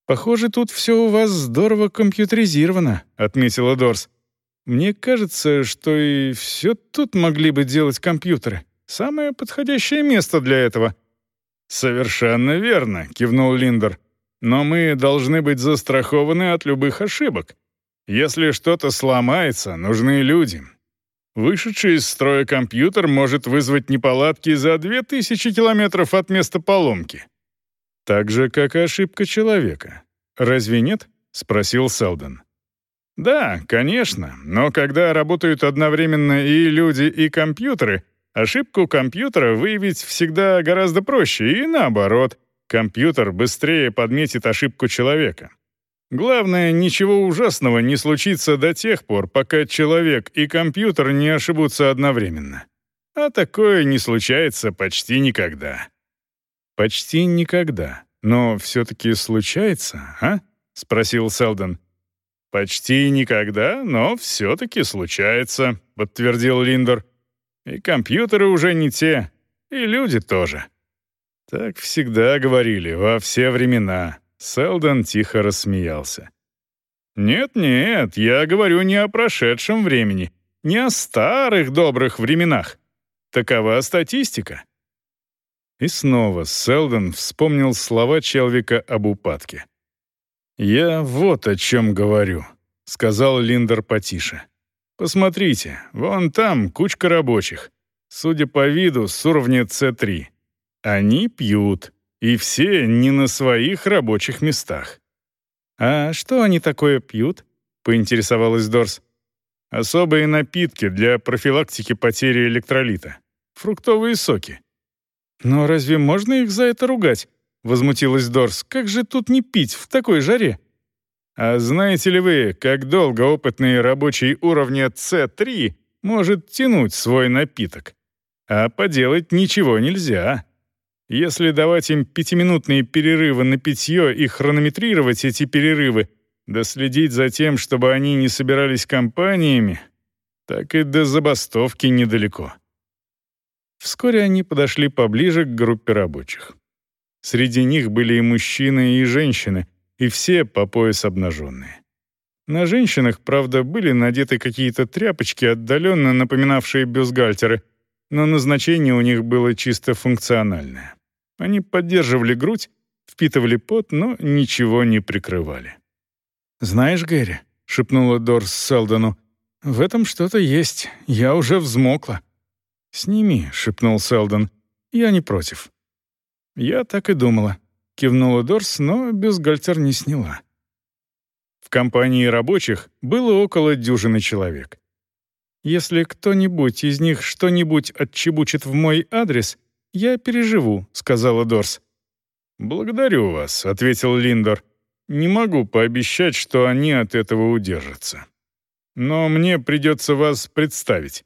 «Похоже, тут все у вас здорово компьютеризировано», — отметила Дорс. «Мне кажется, что и все тут могли бы делать компьютеры. Самое подходящее место для этого». «Совершенно верно», — кивнул Линдер. «Но мы должны быть застрахованы от любых ошибок. Если что-то сломается, нужны люди. Вышедший из строя компьютер может вызвать неполадки за 2000 километров от места поломки». «Так же, как и ошибка человека. Разве нет?» — спросил Селдон. «Да, конечно, но когда работают одновременно и люди, и компьютеры — Ошибку компьютера выявить всегда гораздо проще, и наоборот, компьютер быстрее подметит ошибку человека. Главное, ничего ужасного не случится до тех пор, пока человек и компьютер не ошибутся одновременно. А такое не случается почти никогда. «Почти никогда. Но все-таки случается, а?» — спросил Селдон. «Почти никогда, но все-таки случается», — подтвердил Линдер. И компьютеры уже не те, и люди тоже. Так всегда говорили, во все времена. Селдон тихо рассмеялся. «Нет-нет, я говорю не о прошедшем времени, не о старых добрых временах. Такова статистика». И снова Селдон вспомнил слова Челвика об упадке. «Я вот о чем говорю», — сказал Линдер потише. Посмотрите, вон там кучка рабочих. Судя по виду, с уровня С3. Они пьют, и все не на своих рабочих местах. «А что они такое пьют?» — поинтересовалась Дорс. «Особые напитки для профилактики потери электролита. Фруктовые соки». «Но разве можно их за это ругать?» — возмутилась Дорс. «Как же тут не пить в такой жаре?» А знаете ли вы, как долго опытный рабочий уровня С3 может тянуть свой напиток? А поделать ничего нельзя. Если давать им пятиминутные перерывы на питье и хронометрировать эти перерывы, да следить за тем, чтобы они не собирались компаниями, так и до забастовки недалеко. Вскоре они подошли поближе к группе рабочих. Среди них были и мужчины, и женщины, и все по пояс обнаженные. На женщинах, правда, были надеты какие-то тряпочки, отдаленно напоминавшие бюстгальтеры, но назначение у них было чисто функциональное. Они поддерживали грудь, впитывали пот, но ничего не прикрывали. «Знаешь, Гэри», — шепнула Дорс Селдону, — «в этом что-то есть. Я уже взмокла». «Сними», — шепнул Селдон. «Я не против». Я так и думала. — кивнула Дорс, но бюстгальтер не сняла. В компании рабочих было около дюжины человек. «Если кто-нибудь из них что-нибудь отчебучит в мой адрес, я переживу», — сказала Дорс. «Благодарю вас», — ответил Линдер. «Не могу пообещать, что они от этого удержатся. Но мне придется вас представить.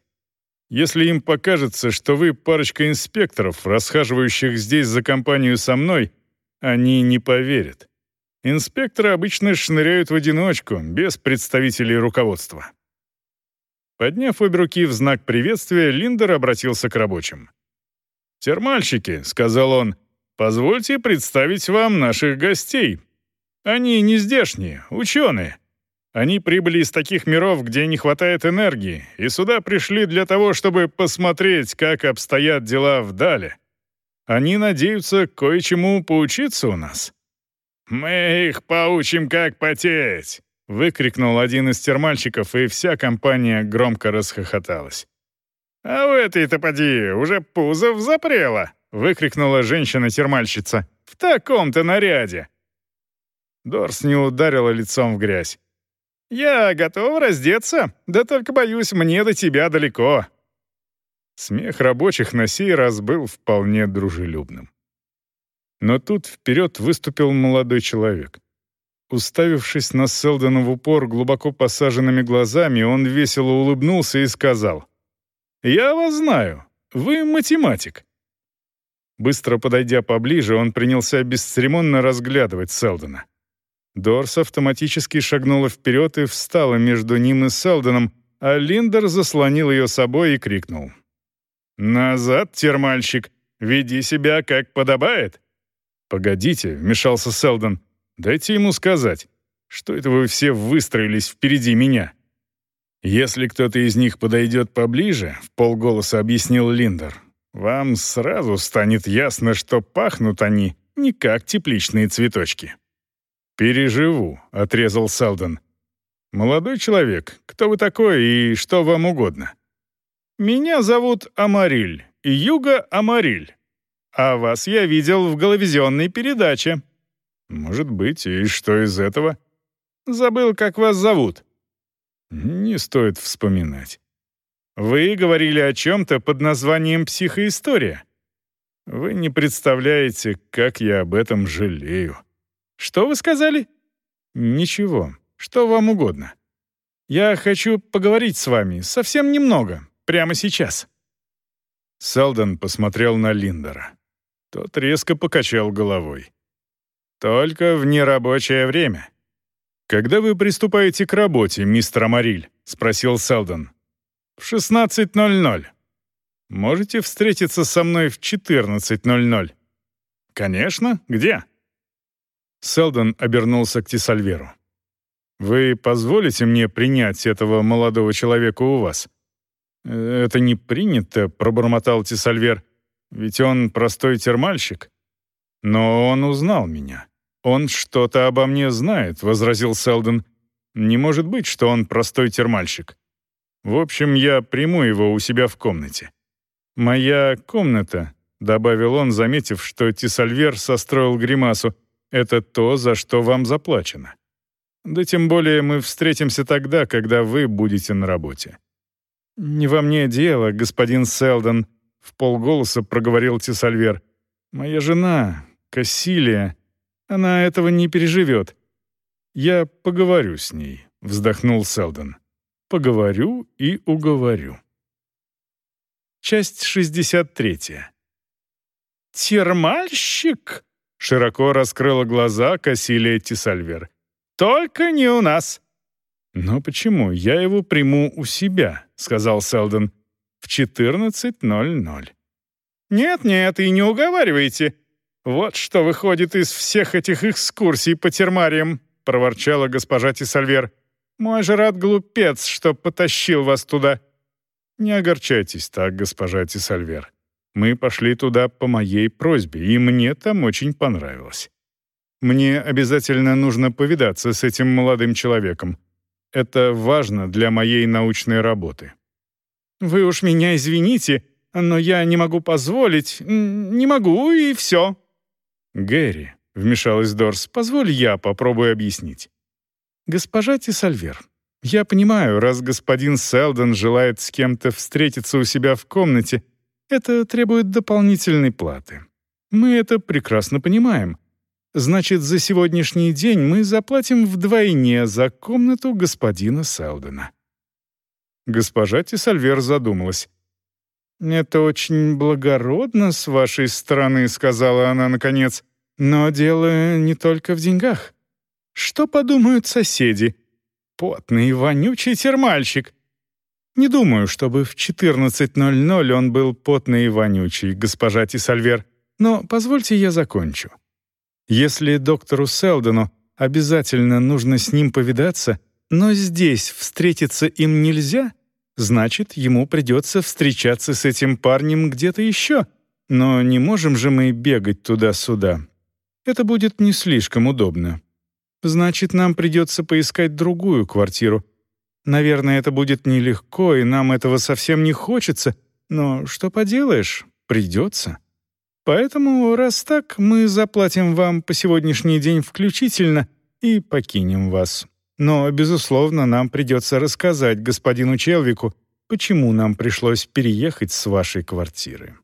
Если им покажется, что вы парочка инспекторов, расхаживающих здесь за компанию со мной, они не поверят. Инспекторы обычно шныряют в одиночку, без представителей руководства. Подняв обе руки в знак приветствия, Линдер обратился к рабочим. «Термальщики», — сказал он, — «позвольте представить вам наших гостей. Они не здешние, ученые. Они прибыли из таких миров, где не хватает энергии, и сюда пришли для того, чтобы посмотреть, как обстоят дела вдали. Они надеются кое-чему поучиться у нас». «Мы их поучим, как потеть!» — выкрикнул один из термальщиков, и вся компания громко расхохоталась. «А у этой-то поди уже пузо запрело!» — выкрикнула женщина-термальщица. «В таком-то наряде!» Дорс не ударила лицом в грязь. «Я готова раздеться, да только, боюсь, мне до тебя далеко». Смех рабочих на сей раз был вполне дружелюбным. Но тут вперед выступил молодой человек. Уставившись на Селдона в упор глубоко посаженными глазами, он весело улыбнулся и сказал, «Я вас знаю. Вы математик». Быстро подойдя поближе, он принялся бесцеремонно разглядывать Селдона. Дорс автоматически шагнула вперед и встала между ним и Селдоном, а Линдер заслонил ее собой и крикнул. «Назад, термальщик! Веди себя, как подобает!» «Погодите», — вмешался Селдон, — «дайте ему сказать, что это вы все выстроились впереди меня?» «Если кто-то из них подойдет поближе», — в полголоса объяснил Линдер, «вам сразу станет ясно, что пахнут они не как тепличные цветочки». «Переживу», — отрезал Селдон. «Молодой человек, кто вы такой и что вам угодно?» «Меня зовут Амариль, Юга Амариль. А вас я видел в головизионной передаче». «Может быть, и что из этого?» «Забыл, как вас зовут». «Не стоит вспоминать». «Вы говорили о чем-то под названием «психоистория». Вы не представляете, как я об этом жалею». «Что вы сказали?» «Ничего. Что вам угодно. Я хочу поговорить с вами совсем немного, прямо сейчас». Селдон посмотрел на Линдера. Тот резко покачал головой. «Только в нерабочее время». «Когда вы приступаете к работе, мистер Амариль?» — спросил Селдон. «В 16.00. Можете встретиться со мной в 14.00?» «Конечно. Где?» Селдон обернулся к Тисальверу. «Вы позволите мне принять этого молодого человека у вас?» «Это не принято», — пробормотал Тисальвер. Ведь он простой термальщик. Но он узнал меня. Он что-то обо мне знает, возразил Селден. Не может быть, что он простой термальщик. В общем, я приму его у себя в комнате. Моя комната, добавил он, заметив, что Тисальвер состроил гримасу, это то, за что вам заплачено. Да тем более мы встретимся тогда, когда вы будете на работе. Не во мне дело, господин Селден, в полголоса проговорил Тисальвер. «Моя жена, Кассилия, она этого не переживет». «Я поговорю с ней», — вздохнул Селдон. «Поговорю и уговорю». Часть 63. «Термальщик?» — широко раскрыла глаза Кассилия Тисальвер. «Только не у нас». «Но почему? Я его приму у себя», — сказал Селдон в 14.00. «Нет-нет, и не уговаривайте. Вот что выходит из всех этих экскурсий по термариям», — проворчала госпожа Тисальвер. «Мой же рад глупец, что потащил вас туда». «Не огорчайтесь так, госпожа Тисальвер. Мы пошли туда по моей просьбе, и мне там очень понравилось. Мне обязательно нужно повидаться с этим молодым человеком. Это важно для моей научной работы». «Вы уж меня извините, но я не могу позволить. Не могу, и все». «Гэри», — вмешалась Дорс, — «позволь я попробую объяснить». «Госпожа Тисальвер, я понимаю, раз господин Селдон желает с кем-то встретиться у себя в комнате, это требует дополнительной платы. Мы это прекрасно понимаем. Значит, за сегодняшний день мы заплатим вдвойне за комнату господина Селдона». Госпожа Тисальвер задумалась.
«Это очень благородно с вашей стороны», — сказала она наконец. «Но дело не только в деньгах. Что подумают соседи? Потный, вонючий термальщик. Не думаю, чтобы в 14.00 он был потный и вонючий, госпожа Тисальвер. Но позвольте я закончу. Если доктору Селдону обязательно нужно с ним повидаться, но здесь встретиться им нельзя, значит, ему придется встречаться с этим парнем где-то еще. Но не можем же мы бегать туда-сюда. Это будет не слишком удобно. Значит, нам придется поискать другую квартиру. Наверное, это будет нелегко, и нам этого совсем не хочется, но что поделаешь, придется. Поэтому, раз так, мы заплатим вам по сегодняшний день включительно и покинем вас. Но, безусловно, нам придется рассказать господину Челвику, почему нам пришлось переехать с вашей квартиры».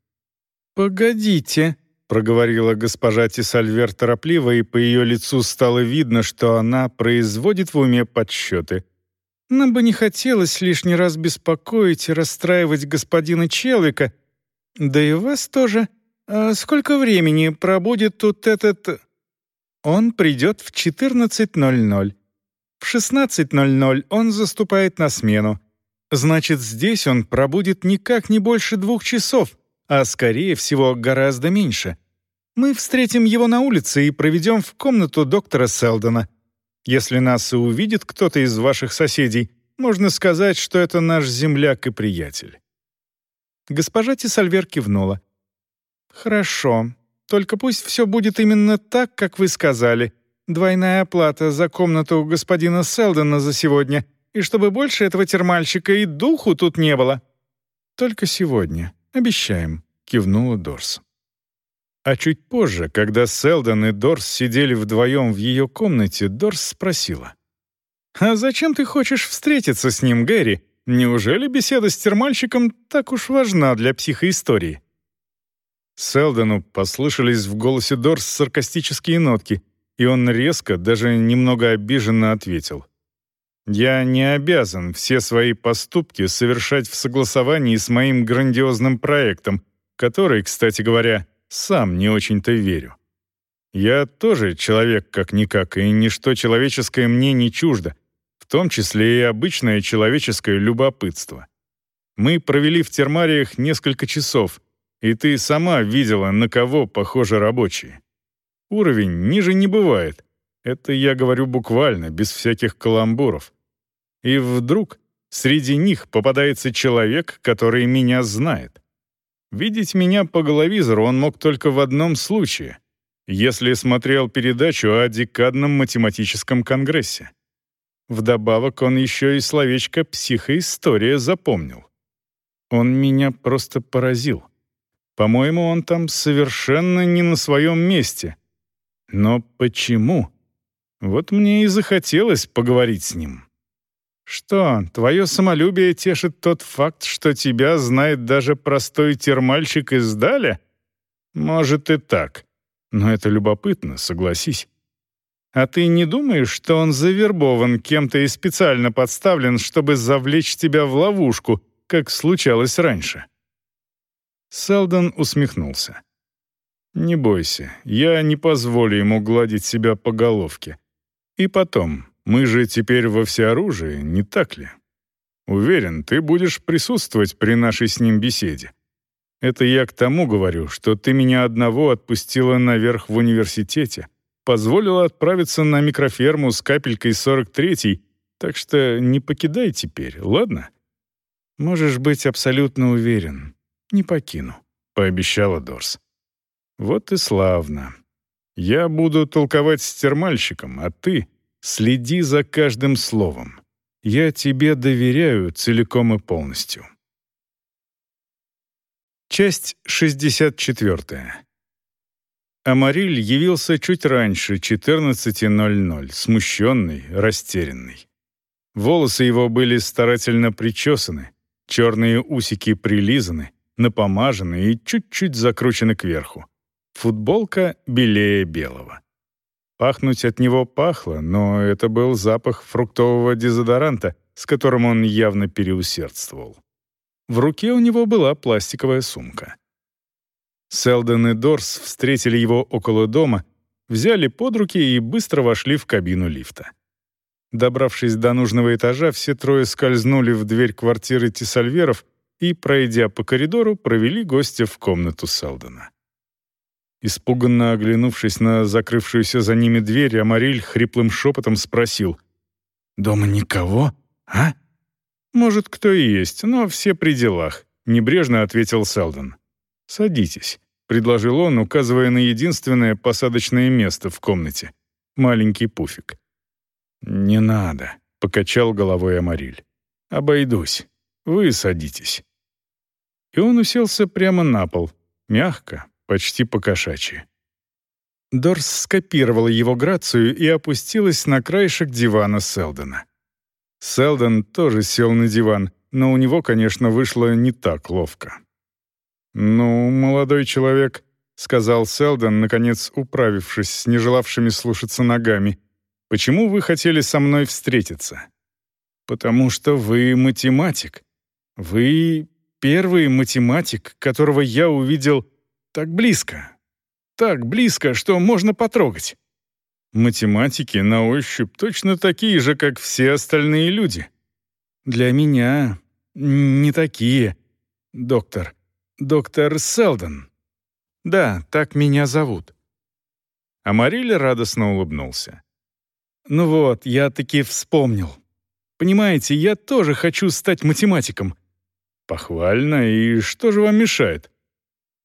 «Погодите», — проговорила госпожа Тисальвер торопливо, и по ее лицу стало видно, что она производит в уме подсчеты. «Нам бы не хотелось лишний раз беспокоить и расстраивать господина Челвика, да и вас тоже. А сколько времени пробудет тут этот...» «Он придет в 14.00. В 16.00 он заступает на смену. Значит, здесь он пробудет никак не больше двух часов, а, скорее всего, гораздо меньше. Мы встретим его на улице и проведем в комнату доктора Селдона. Если нас и увидит кто-то из ваших соседей, можно сказать, что это наш земляк и приятель». Госпожа Тисальвер кивнула. «Хорошо. Только пусть все будет именно так, как вы сказали. Двойная оплата за комнату господина Селдона за сегодня, и чтобы больше этого термальщика и духу тут не было». «Только сегодня. Обещаем», — кивнула Дорс. А чуть позже, когда Селдон и Дорс сидели вдвоем в ее комнате, Дорс спросила. «А зачем ты хочешь встретиться с ним, Гэри? Неужели беседа с термальщиком так уж важна для психоистории?» Селдону послышались в голосе Дорс саркастические нотки, и он резко, даже немного обиженно ответил. «Я не обязан все свои поступки совершать в согласовании с моим грандиозным проектом, который, кстати говоря, сам не очень-то верю. Я тоже человек как-никак, и ничто человеческое мне не чуждо, в том числе и обычное человеческое любопытство. Мы провели в термариях несколько часов, и ты сама видела, на кого похожи рабочие. Уровень ниже не бывает. Это я говорю буквально, без всяких каламбуров. И вдруг среди них попадается человек, который меня знает. Видеть меня по головизору он мог только в одном случае, если смотрел передачу о декадном математическом конгрессе. Вдобавок он еще и словечко «психоистория» запомнил. Он меня просто поразил. По-моему, он там совершенно не на своем месте. Но почему? Вот мне и захотелось поговорить с ним. Что, твое самолюбие тешит тот факт, что тебя знает даже простой термальщик из Даля? Может и так. Но это любопытно, согласись. А ты не думаешь, что он завербован кем-то и специально подставлен, чтобы завлечь тебя в ловушку, как случалось раньше?» Селдон усмехнулся. «Не бойся, я не позволю ему гладить себя по головке. И потом, мы же теперь во всеоружии, не так ли? Уверен, ты будешь присутствовать при нашей с ним беседе. Это я к тому говорю, что ты меня одного отпустила наверх в университете, позволила отправиться на микроферму с капелькой 43-й, так что не покидай теперь, ладно? Можешь быть абсолютно уверен, не покину», — пообещала Дорс. «Вот и славно. Я буду толковать с термальщиком, а ты следи за каждым словом. Я тебе доверяю целиком и полностью». Часть 64. Амариль явился чуть раньше 14.00, смущенный, растерянный. Волосы его были старательно причесаны, черные усики прилизаны, напомажены и чуть-чуть закручены кверху. Футболка белее белого. Пахнуть от него пахло, но это был запах фруктового дезодоранта, с которым он явно переусердствовал.
В руке у него была пластиковая сумка. Селдон и Дорс встретили его около дома, взяли под руки и быстро вошли в кабину лифта. Добравшись до нужного этажа, все трое скользнули в дверь квартиры Тисальверов и, пройдя по коридору, провели гостя в комнату Селдона. Испуганно оглянувшись на закрывшуюся за ними дверь, Амариль хриплым шепотом спросил. «Дома никого, а?» «Может, кто и есть, но все при делах», — небрежно ответил Селдон. «Садитесь», — предложил он, указывая на единственное посадочное место в комнате — маленький пуфик. «Не надо», — покачал головой Амариль. «Обойдусь. Вы садитесь». И он уселся прямо на пол, мягко, почти по-кошачьи. Дорс скопировала его грацию и опустилась на краешек дивана Селдона. Селдон тоже сел на диван, но у него, конечно, вышло не так ловко. «Ну, молодой человек», — сказал Селдон, наконец управившись с нежелавшими слушаться ногами, «почему вы хотели со мной встретиться?» «Потому что вы математик. Вы первый математик, которого я увидел так близко. Так близко, что можно потрогать. Математики на ощупь точно такие же, как все остальные люди. Для меня не такие. Доктор. Доктор Селдон. Да, так меня зовут. Амариль радостно улыбнулся. «Ну вот, я таки вспомнил. Понимаете, я тоже хочу стать математиком». «Похвально, и что же вам мешает?»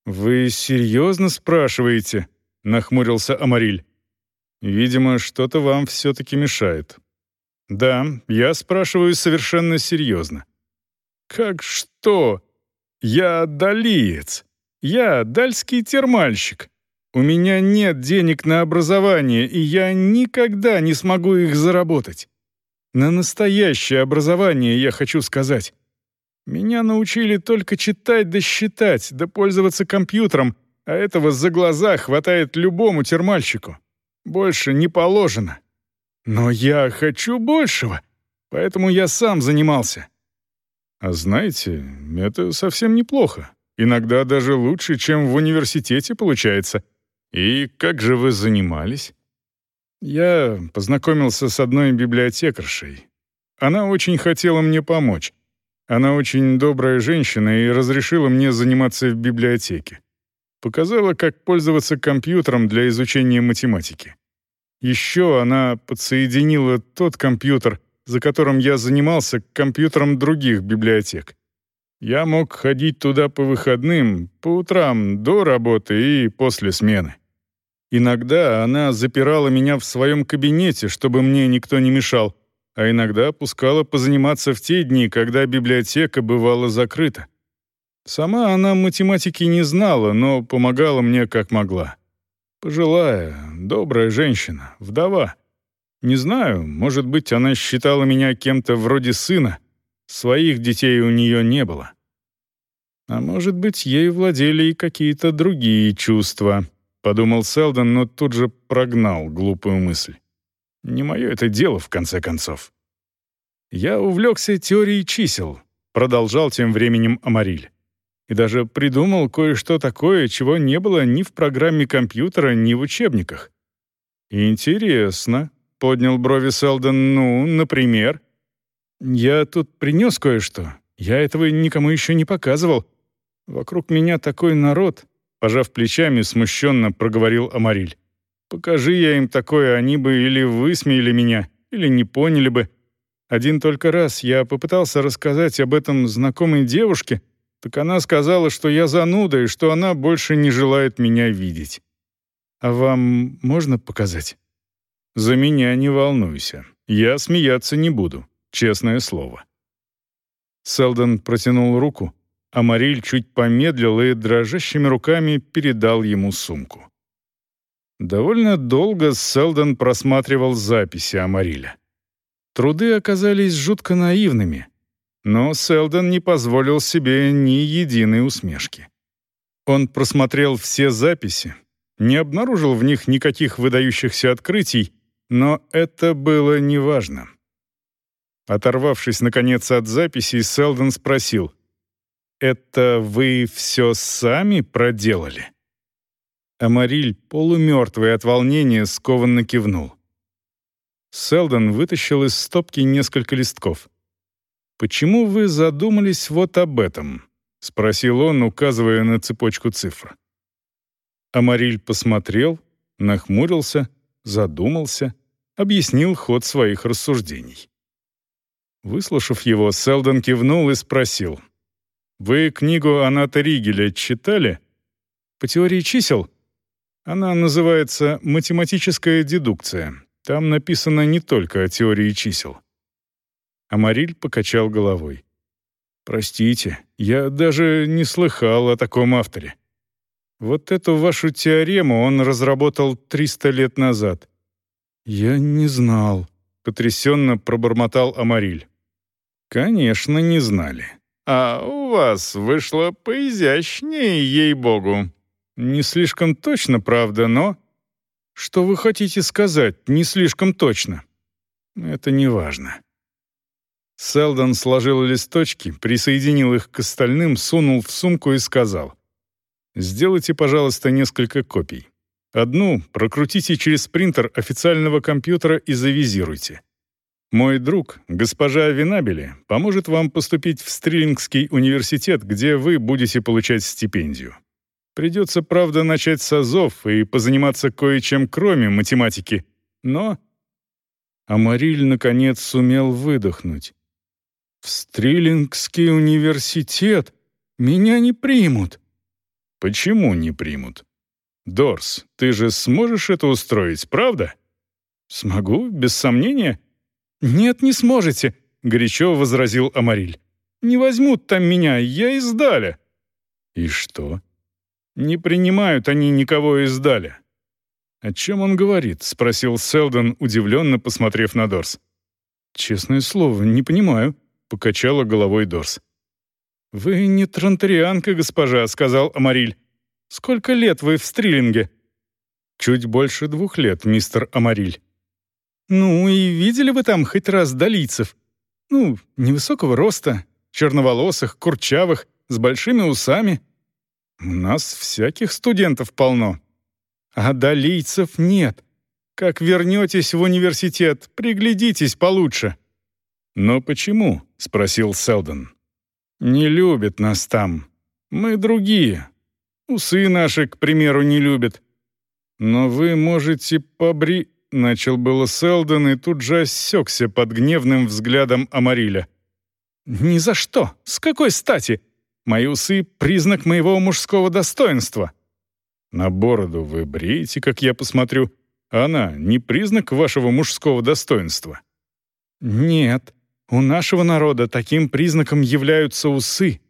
«Вы серьезно спрашиваете?» — нахмурился Амариль. Видимо, что-то вам все-таки мешает. Да, я спрашиваю совершенно серьезно. Как что? Я далиец. Я дальский термальщик. У меня нет денег на образование, и я никогда не смогу их заработать. На настоящее образование я хочу сказать. Меня научили только читать да считать, да пользоваться компьютером, а этого за глаза хватает любому термальщику. Больше не положено. Но я хочу большего, поэтому я сам занимался. А знаете, это совсем неплохо. Иногда даже лучше, чем в университете получается. И как же вы занимались? Я познакомился с одной библиотекаршей. Она очень хотела мне помочь. Она очень добрая женщина и разрешила мне заниматься в библиотеке. Показала, как пользоваться компьютером для изучения математики. Еще она подсоединила тот компьютер, за которым я занимался, к компьютерам других библиотек. Я мог ходить туда по выходным, по утрам, до работы и после смены. Иногда она запирала меня в своем кабинете, чтобы мне никто не мешал, а иногда пускала позаниматься в те дни, когда библиотека бывала закрыта. Сама она математики не знала, но помогала мне как могла. Пожилая, добрая женщина, вдова. Не знаю, может быть, она считала меня кем-то вроде сына. Своих детей у нее не было. А может быть, ей владели и какие-то другие чувства, подумал Селдон, но тут же прогнал глупую мысль. Не мое это дело, в конце концов. Я увлекся теорией чисел, продолжал тем временем Амариль и даже придумал кое-что такое, чего не было ни в программе компьютера, ни в учебниках. «Интересно», — поднял брови Селдон, «ну, например?» «Я тут принес кое-что. Я этого никому еще не показывал. Вокруг меня такой народ», — пожав плечами, смущенно проговорил Амариль. «Покажи я им такое, они бы или высмеяли меня, или не поняли бы. Один только раз я попытался рассказать об этом знакомой девушке, так она сказала, что я зануда и что она больше не желает меня видеть. А вам можно показать? За меня не волнуйся. Я смеяться не буду, честное слово. Селдон протянул руку, а Мариль чуть помедлил и дрожащими руками передал ему сумку. Довольно долго Селдон просматривал записи Амариля. Труды оказались жутко наивными, но Селдон не позволил себе ни единой усмешки. Он просмотрел все записи, не обнаружил в них никаких выдающихся открытий, но это было неважно. Оторвавшись, наконец, от записей, Селдон спросил, это вы все сами проделали?» Амариль, полумертвый от волнения, скованно кивнул. Селдон вытащил из стопки несколько листков. «Почему вы задумались вот об этом?» — спросил он, указывая на цепочку цифр. Амариль посмотрел, нахмурился, задумался, объяснил ход своих рассуждений. Выслушав его, Селдон кивнул и спросил. «Вы книгу Аната Ригеля читали?» «По теории чисел?» «Она называется «Математическая дедукция». Там написано не только о теории чисел». Амариль покачал головой. «Простите, я даже не слыхал о таком авторе. Вот эту вашу теорему он разработал 300 лет назад». «Я не знал», — потрясенно пробормотал Амариль. «Конечно, не знали. А у вас вышло поизящнее, ей-богу. Не слишком точно, правда, но...» «Что вы хотите сказать, не слишком точно?» «Это не важно. Селдон сложил листочки, присоединил их к остальным, сунул в сумку и сказал. «Сделайте, пожалуйста, несколько копий. Одну прокрутите через принтер официального компьютера и завизируйте. Мой друг, госпожа Винабели, поможет вам поступить в Стрилингский университет, где вы будете получать стипендию. Придется, правда, начать с азов и позаниматься кое-чем кроме математики, но...» Амариль, наконец, сумел выдохнуть. В Стрилингский университет меня не примут. Почему не примут? Дорс, ты же сможешь это устроить, правда? Смогу, без сомнения. Нет, не сможете, горячо возразил Амариль. Не возьмут там меня, я из Даля. И что? Не принимают они никого из Даля. «О чем он говорит?» — спросил Селдон, удивленно посмотрев на Дорс. «Честное слово, не понимаю», покачала головой Дорс. «Вы не тронтарианка, госпожа», — сказал Амариль. «Сколько лет вы в Стрилинге?» «Чуть больше двух лет, мистер Амариль». «Ну и видели вы там хоть раз долийцев? Ну, невысокого роста, черноволосых, курчавых, с большими усами. У нас всяких студентов полно. А долийцев нет. Как вернетесь в университет, приглядитесь получше». «Но почему?» — спросил Селдон. «Не любят нас там. Мы другие. Усы наши, к примеру, не любят. Но вы можете побри...» — начал было Селдон и тут же осекся под гневным взглядом Амариля. «Ни за что! С какой стати? Мои усы — признак моего мужского достоинства». «На бороду вы бреете, как я посмотрю. Она — не признак вашего мужского достоинства». «Нет», у нашего народа таким признаком являются усы».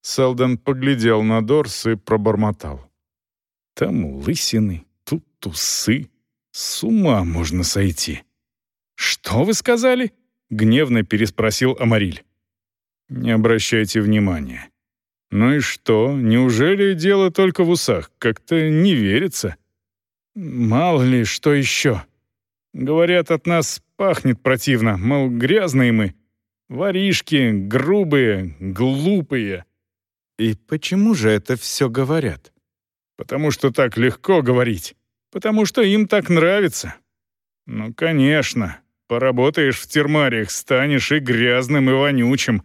Селдон поглядел на Дорс и пробормотал. «Там лысины, тут усы. С ума можно сойти». «Что вы сказали?» — гневно переспросил Амариль. «Не обращайте внимания». «Ну и что? Неужели дело только в усах? Как-то не верится». «Мало ли, что еще», Говорят, от нас пахнет противно, мол, грязные мы. Воришки, грубые, глупые. И почему же это все говорят? Потому что так легко говорить. Потому что им так нравится. Ну, конечно. Поработаешь в термариях, станешь и грязным, и вонючим.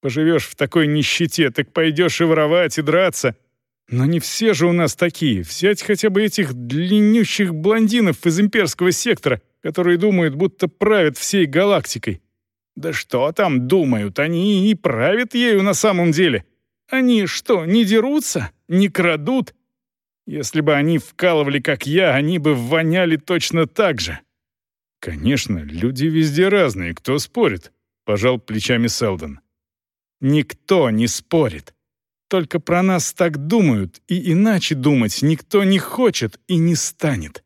Поживешь в такой нищете, так пойдешь и воровать, и драться. Но не все же у нас такие. Взять хотя бы этих длиннющих блондинов из имперского сектора, которые думают, будто правят всей галактикой. Да что там думают, они и правят ею на самом деле. Они что, не дерутся, не крадут? Если бы они вкалывали, как я, они бы воняли точно так же. Конечно, люди везде разные, кто спорит, пожал плечами Селдон. Никто не спорит. Только про нас так думают, и иначе думать никто не хочет и не станет.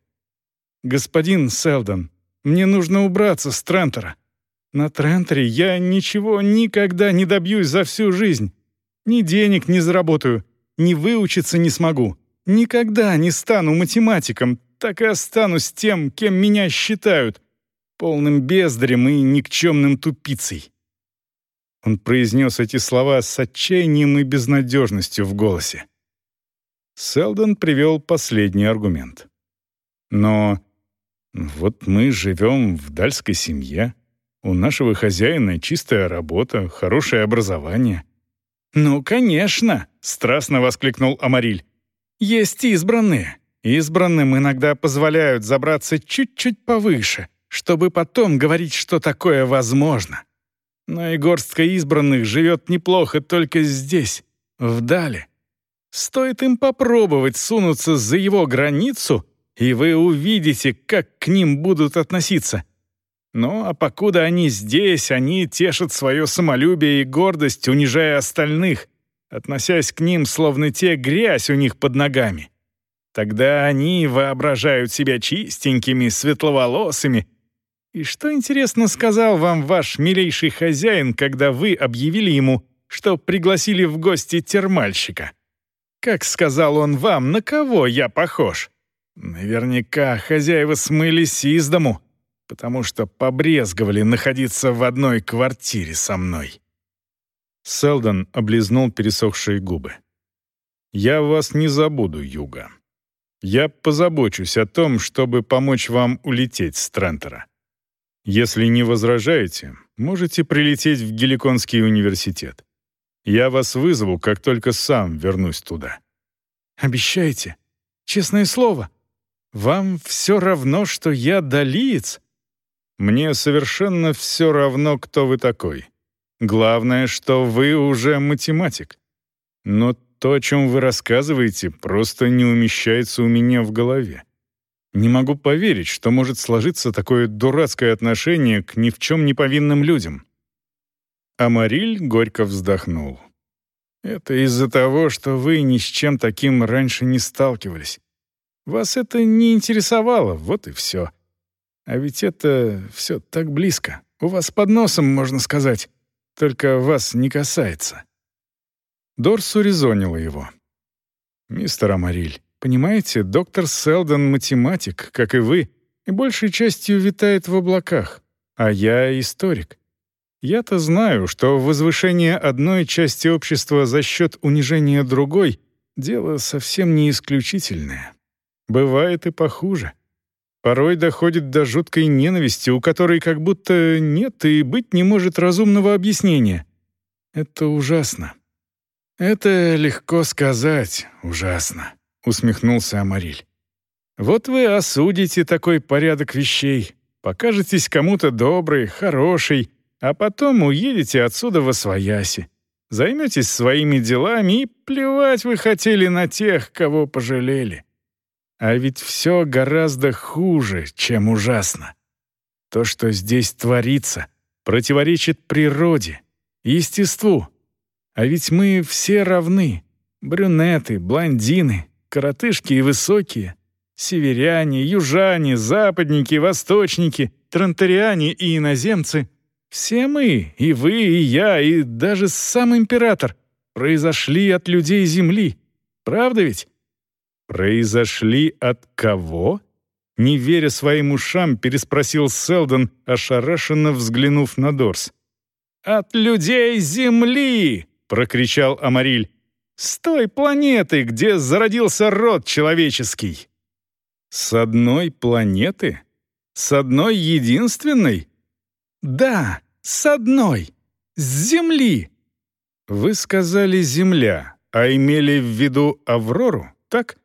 Господин Селдон, мне нужно убраться с Трентера. На Трентере я ничего никогда не добьюсь за всю жизнь. Ни денег не заработаю, ни выучиться не смогу. Никогда не стану математиком, так и останусь тем, кем меня считают, полным бездарем и никчемным тупицей. Он произнес эти слова с отчаянием и безнадежностью в голосе. Селдон привел последний аргумент. «Но вот мы живем в дальской семье, у нашего хозяина чистая работа, хорошее образование».
«Ну, конечно!» — страстно воскликнул Амариль. «Есть избранные. Избранным иногда позволяют забраться чуть-чуть повыше, чтобы потом говорить, что такое возможно. Но и горстка избранных живет неплохо только здесь, вдали. Стоит им попробовать сунуться за его границу, и вы увидите, как к ним будут относиться. Ну, а покуда они здесь, они тешат свое самолюбие и гордость, унижая остальных, относясь к ним, словно те грязь у них под ногами. Тогда они воображают себя чистенькими, светловолосыми, и что, интересно, сказал вам ваш милейший хозяин, когда вы объявили ему, что пригласили в гости термальщика? Как сказал он вам, на кого я похож? Наверняка хозяева смылись из дому, потому что побрезговали находиться в одной квартире со мной.
Селдон облизнул пересохшие губы. «Я вас не забуду, Юга. Я позабочусь о том, чтобы помочь вам улететь с Трентера. Если не возражаете, можете прилететь в Геликонский университет. Я вас вызову, как только сам вернусь туда».
«Обещаете? Честное слово? Вам все равно, что я долиец?»
«Мне совершенно все равно, кто вы такой. Главное, что вы уже математик. Но то, о чем вы рассказываете, просто не умещается у меня в голове. Не могу поверить, что может сложиться такое дурацкое отношение к ни в чем не повинным людям. Амариль горько вздохнул.
«Это из-за того, что вы ни с чем таким раньше не сталкивались. Вас это не интересовало, вот и все. А ведь это все так близко. У вас под носом, можно сказать. Только вас не касается».
Дорс урезонила его. «Мистер Амариль, Понимаете, доктор Селдон математик, как и вы, и большей частью витает в облаках, а я историк. Я-то знаю, что возвышение одной части общества за счет унижения другой — дело совсем не исключительное. Бывает и похуже. Порой доходит до жуткой ненависти, у которой как будто нет и быть не может разумного объяснения. Это ужасно.
Это легко сказать, ужасно усмехнулся Амариль. Вот вы осудите такой порядок вещей, покажетесь кому-то добрый, хороший, а потом уедете отсюда во свояси. Займетесь своими делами и плевать вы хотели на тех, кого пожалели. А ведь все гораздо хуже, чем ужасно. То, что здесь творится, противоречит природе, естеству. А ведь мы все равны. Брюнеты, блондины, коротышки и высокие, северяне, южане, западники, восточники, тронтариане и иноземцы — все мы, и вы, и я, и даже сам император, произошли от людей Земли. Правда ведь?
«Произошли от кого?» Не веря своим ушам, переспросил Селдон, ошарашенно взглянув на Дорс.
«От людей Земли!» — прокричал Амариль. С той планеты, где зародился род человеческий.
С одной планеты? С одной единственной?
Да, с одной. С Земли.
Вы сказали «Земля», а имели в виду Аврору, так?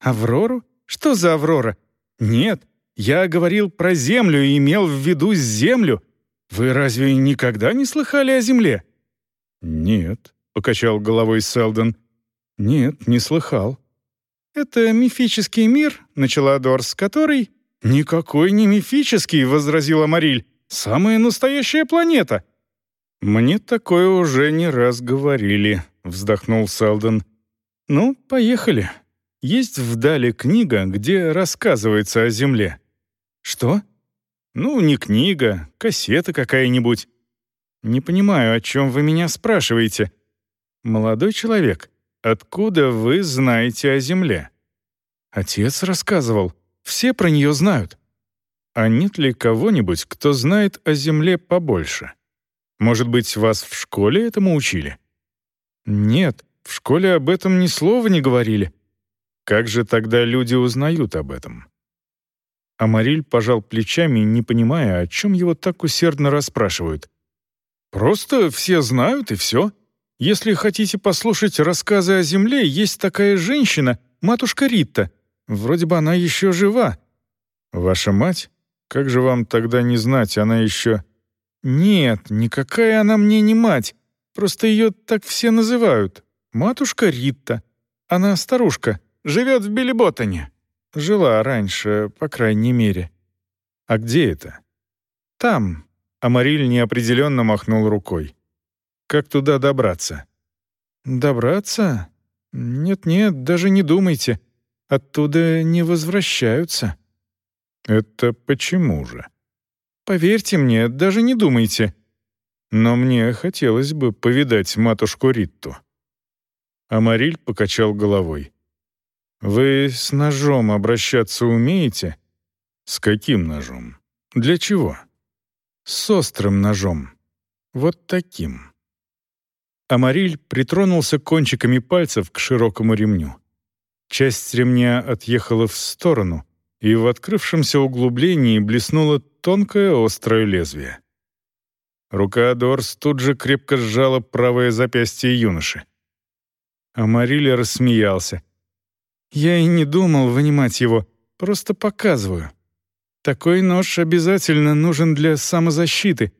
Аврору? Что за Аврора? Нет, я говорил про Землю и имел в виду Землю. Вы разве никогда не слыхали о Земле?
Нет покачал головой Селдон. Нет, не слыхал.
Это мифический мир, начала Дорс, который никакой не мифический, возразила Мариль. Самая настоящая планета.
Мне такое уже не раз говорили, вздохнул Селдон. Ну, поехали. Есть вдали книга, где рассказывается о Земле.
Что?
Ну, не книга, кассета какая-нибудь. Не понимаю, о чем вы меня спрашиваете. «Молодой человек, откуда вы знаете о Земле?»
«Отец рассказывал. Все про нее знают».
«А нет ли кого-нибудь, кто знает о Земле побольше?» Может быть, вас в школе этому учили?»
«Нет, в школе об этом ни слова не говорили».
«Как же тогда люди узнают об этом?»
Амариль пожал плечами, не понимая, о чем его так усердно расспрашивают. «Просто все знают, и все. Если хотите послушать рассказы о Земле, есть такая женщина, матушка Ритта. Вроде бы она еще жива».
«Ваша мать? Как же вам тогда не знать, она еще...»
«Нет, никакая она мне не мать. Просто ее так все называют. Матушка Ритта. Она старушка, живет в Белиботане. Жила раньше, по крайней мере».
«А где это?»
«Там». Амариль неопределенно махнул рукой.
«Как туда добраться?»
«Добраться? Нет-нет, даже не думайте. Оттуда не возвращаются».
«Это почему же?»
«Поверьте мне, даже не думайте».
«Но мне хотелось бы повидать матушку Ритту». Амариль покачал головой. «Вы с ножом обращаться умеете?» «С каким ножом? Для чего?»
«С острым ножом. Вот таким».
Амариль притронулся кончиками пальцев к широкому ремню. Часть ремня отъехала в сторону, и в открывшемся углублении блеснуло тонкое острое лезвие. Рука Дорс тут же крепко сжала правое запястье юноши.
Амариль рассмеялся. «Я и не думал вынимать его, просто показываю. Такой нож обязательно нужен для самозащиты,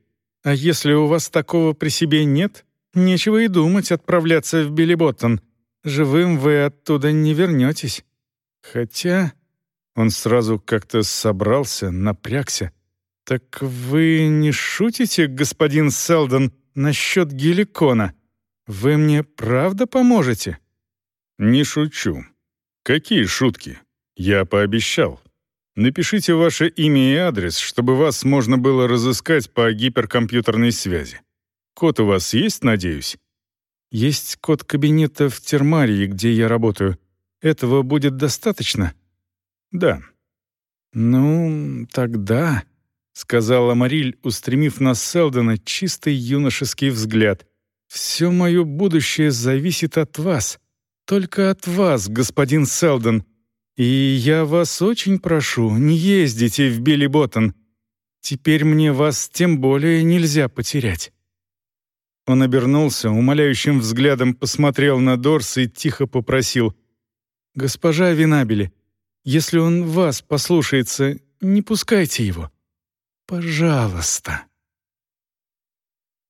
а если у вас такого при себе нет, нечего и думать отправляться в Билли Живым вы оттуда не вернетесь. Хотя он сразу как-то собрался, напрягся. «Так вы не шутите, господин Селдон, насчет геликона? Вы мне правда поможете?»
«Не шучу. Какие шутки? Я пообещал. Напишите ваше имя и адрес, чтобы вас можно было разыскать по гиперкомпьютерной связи. Код у вас есть, надеюсь?»
«Есть код кабинета в термарии, где я работаю. Этого будет достаточно?»
«Да».
«Ну, тогда», — сказала Мариль, устремив на Селдона чистый юношеский взгляд, «все мое будущее зависит от вас, только от вас, господин Селдон, и я вас очень прошу, не ездите в Билли. Теперь мне вас тем более нельзя потерять». Он обернулся, умоляющим взглядом посмотрел на Дорс и тихо попросил, «Госпожа Винабели, если он вас послушается, не пускайте его. Пожалуйста».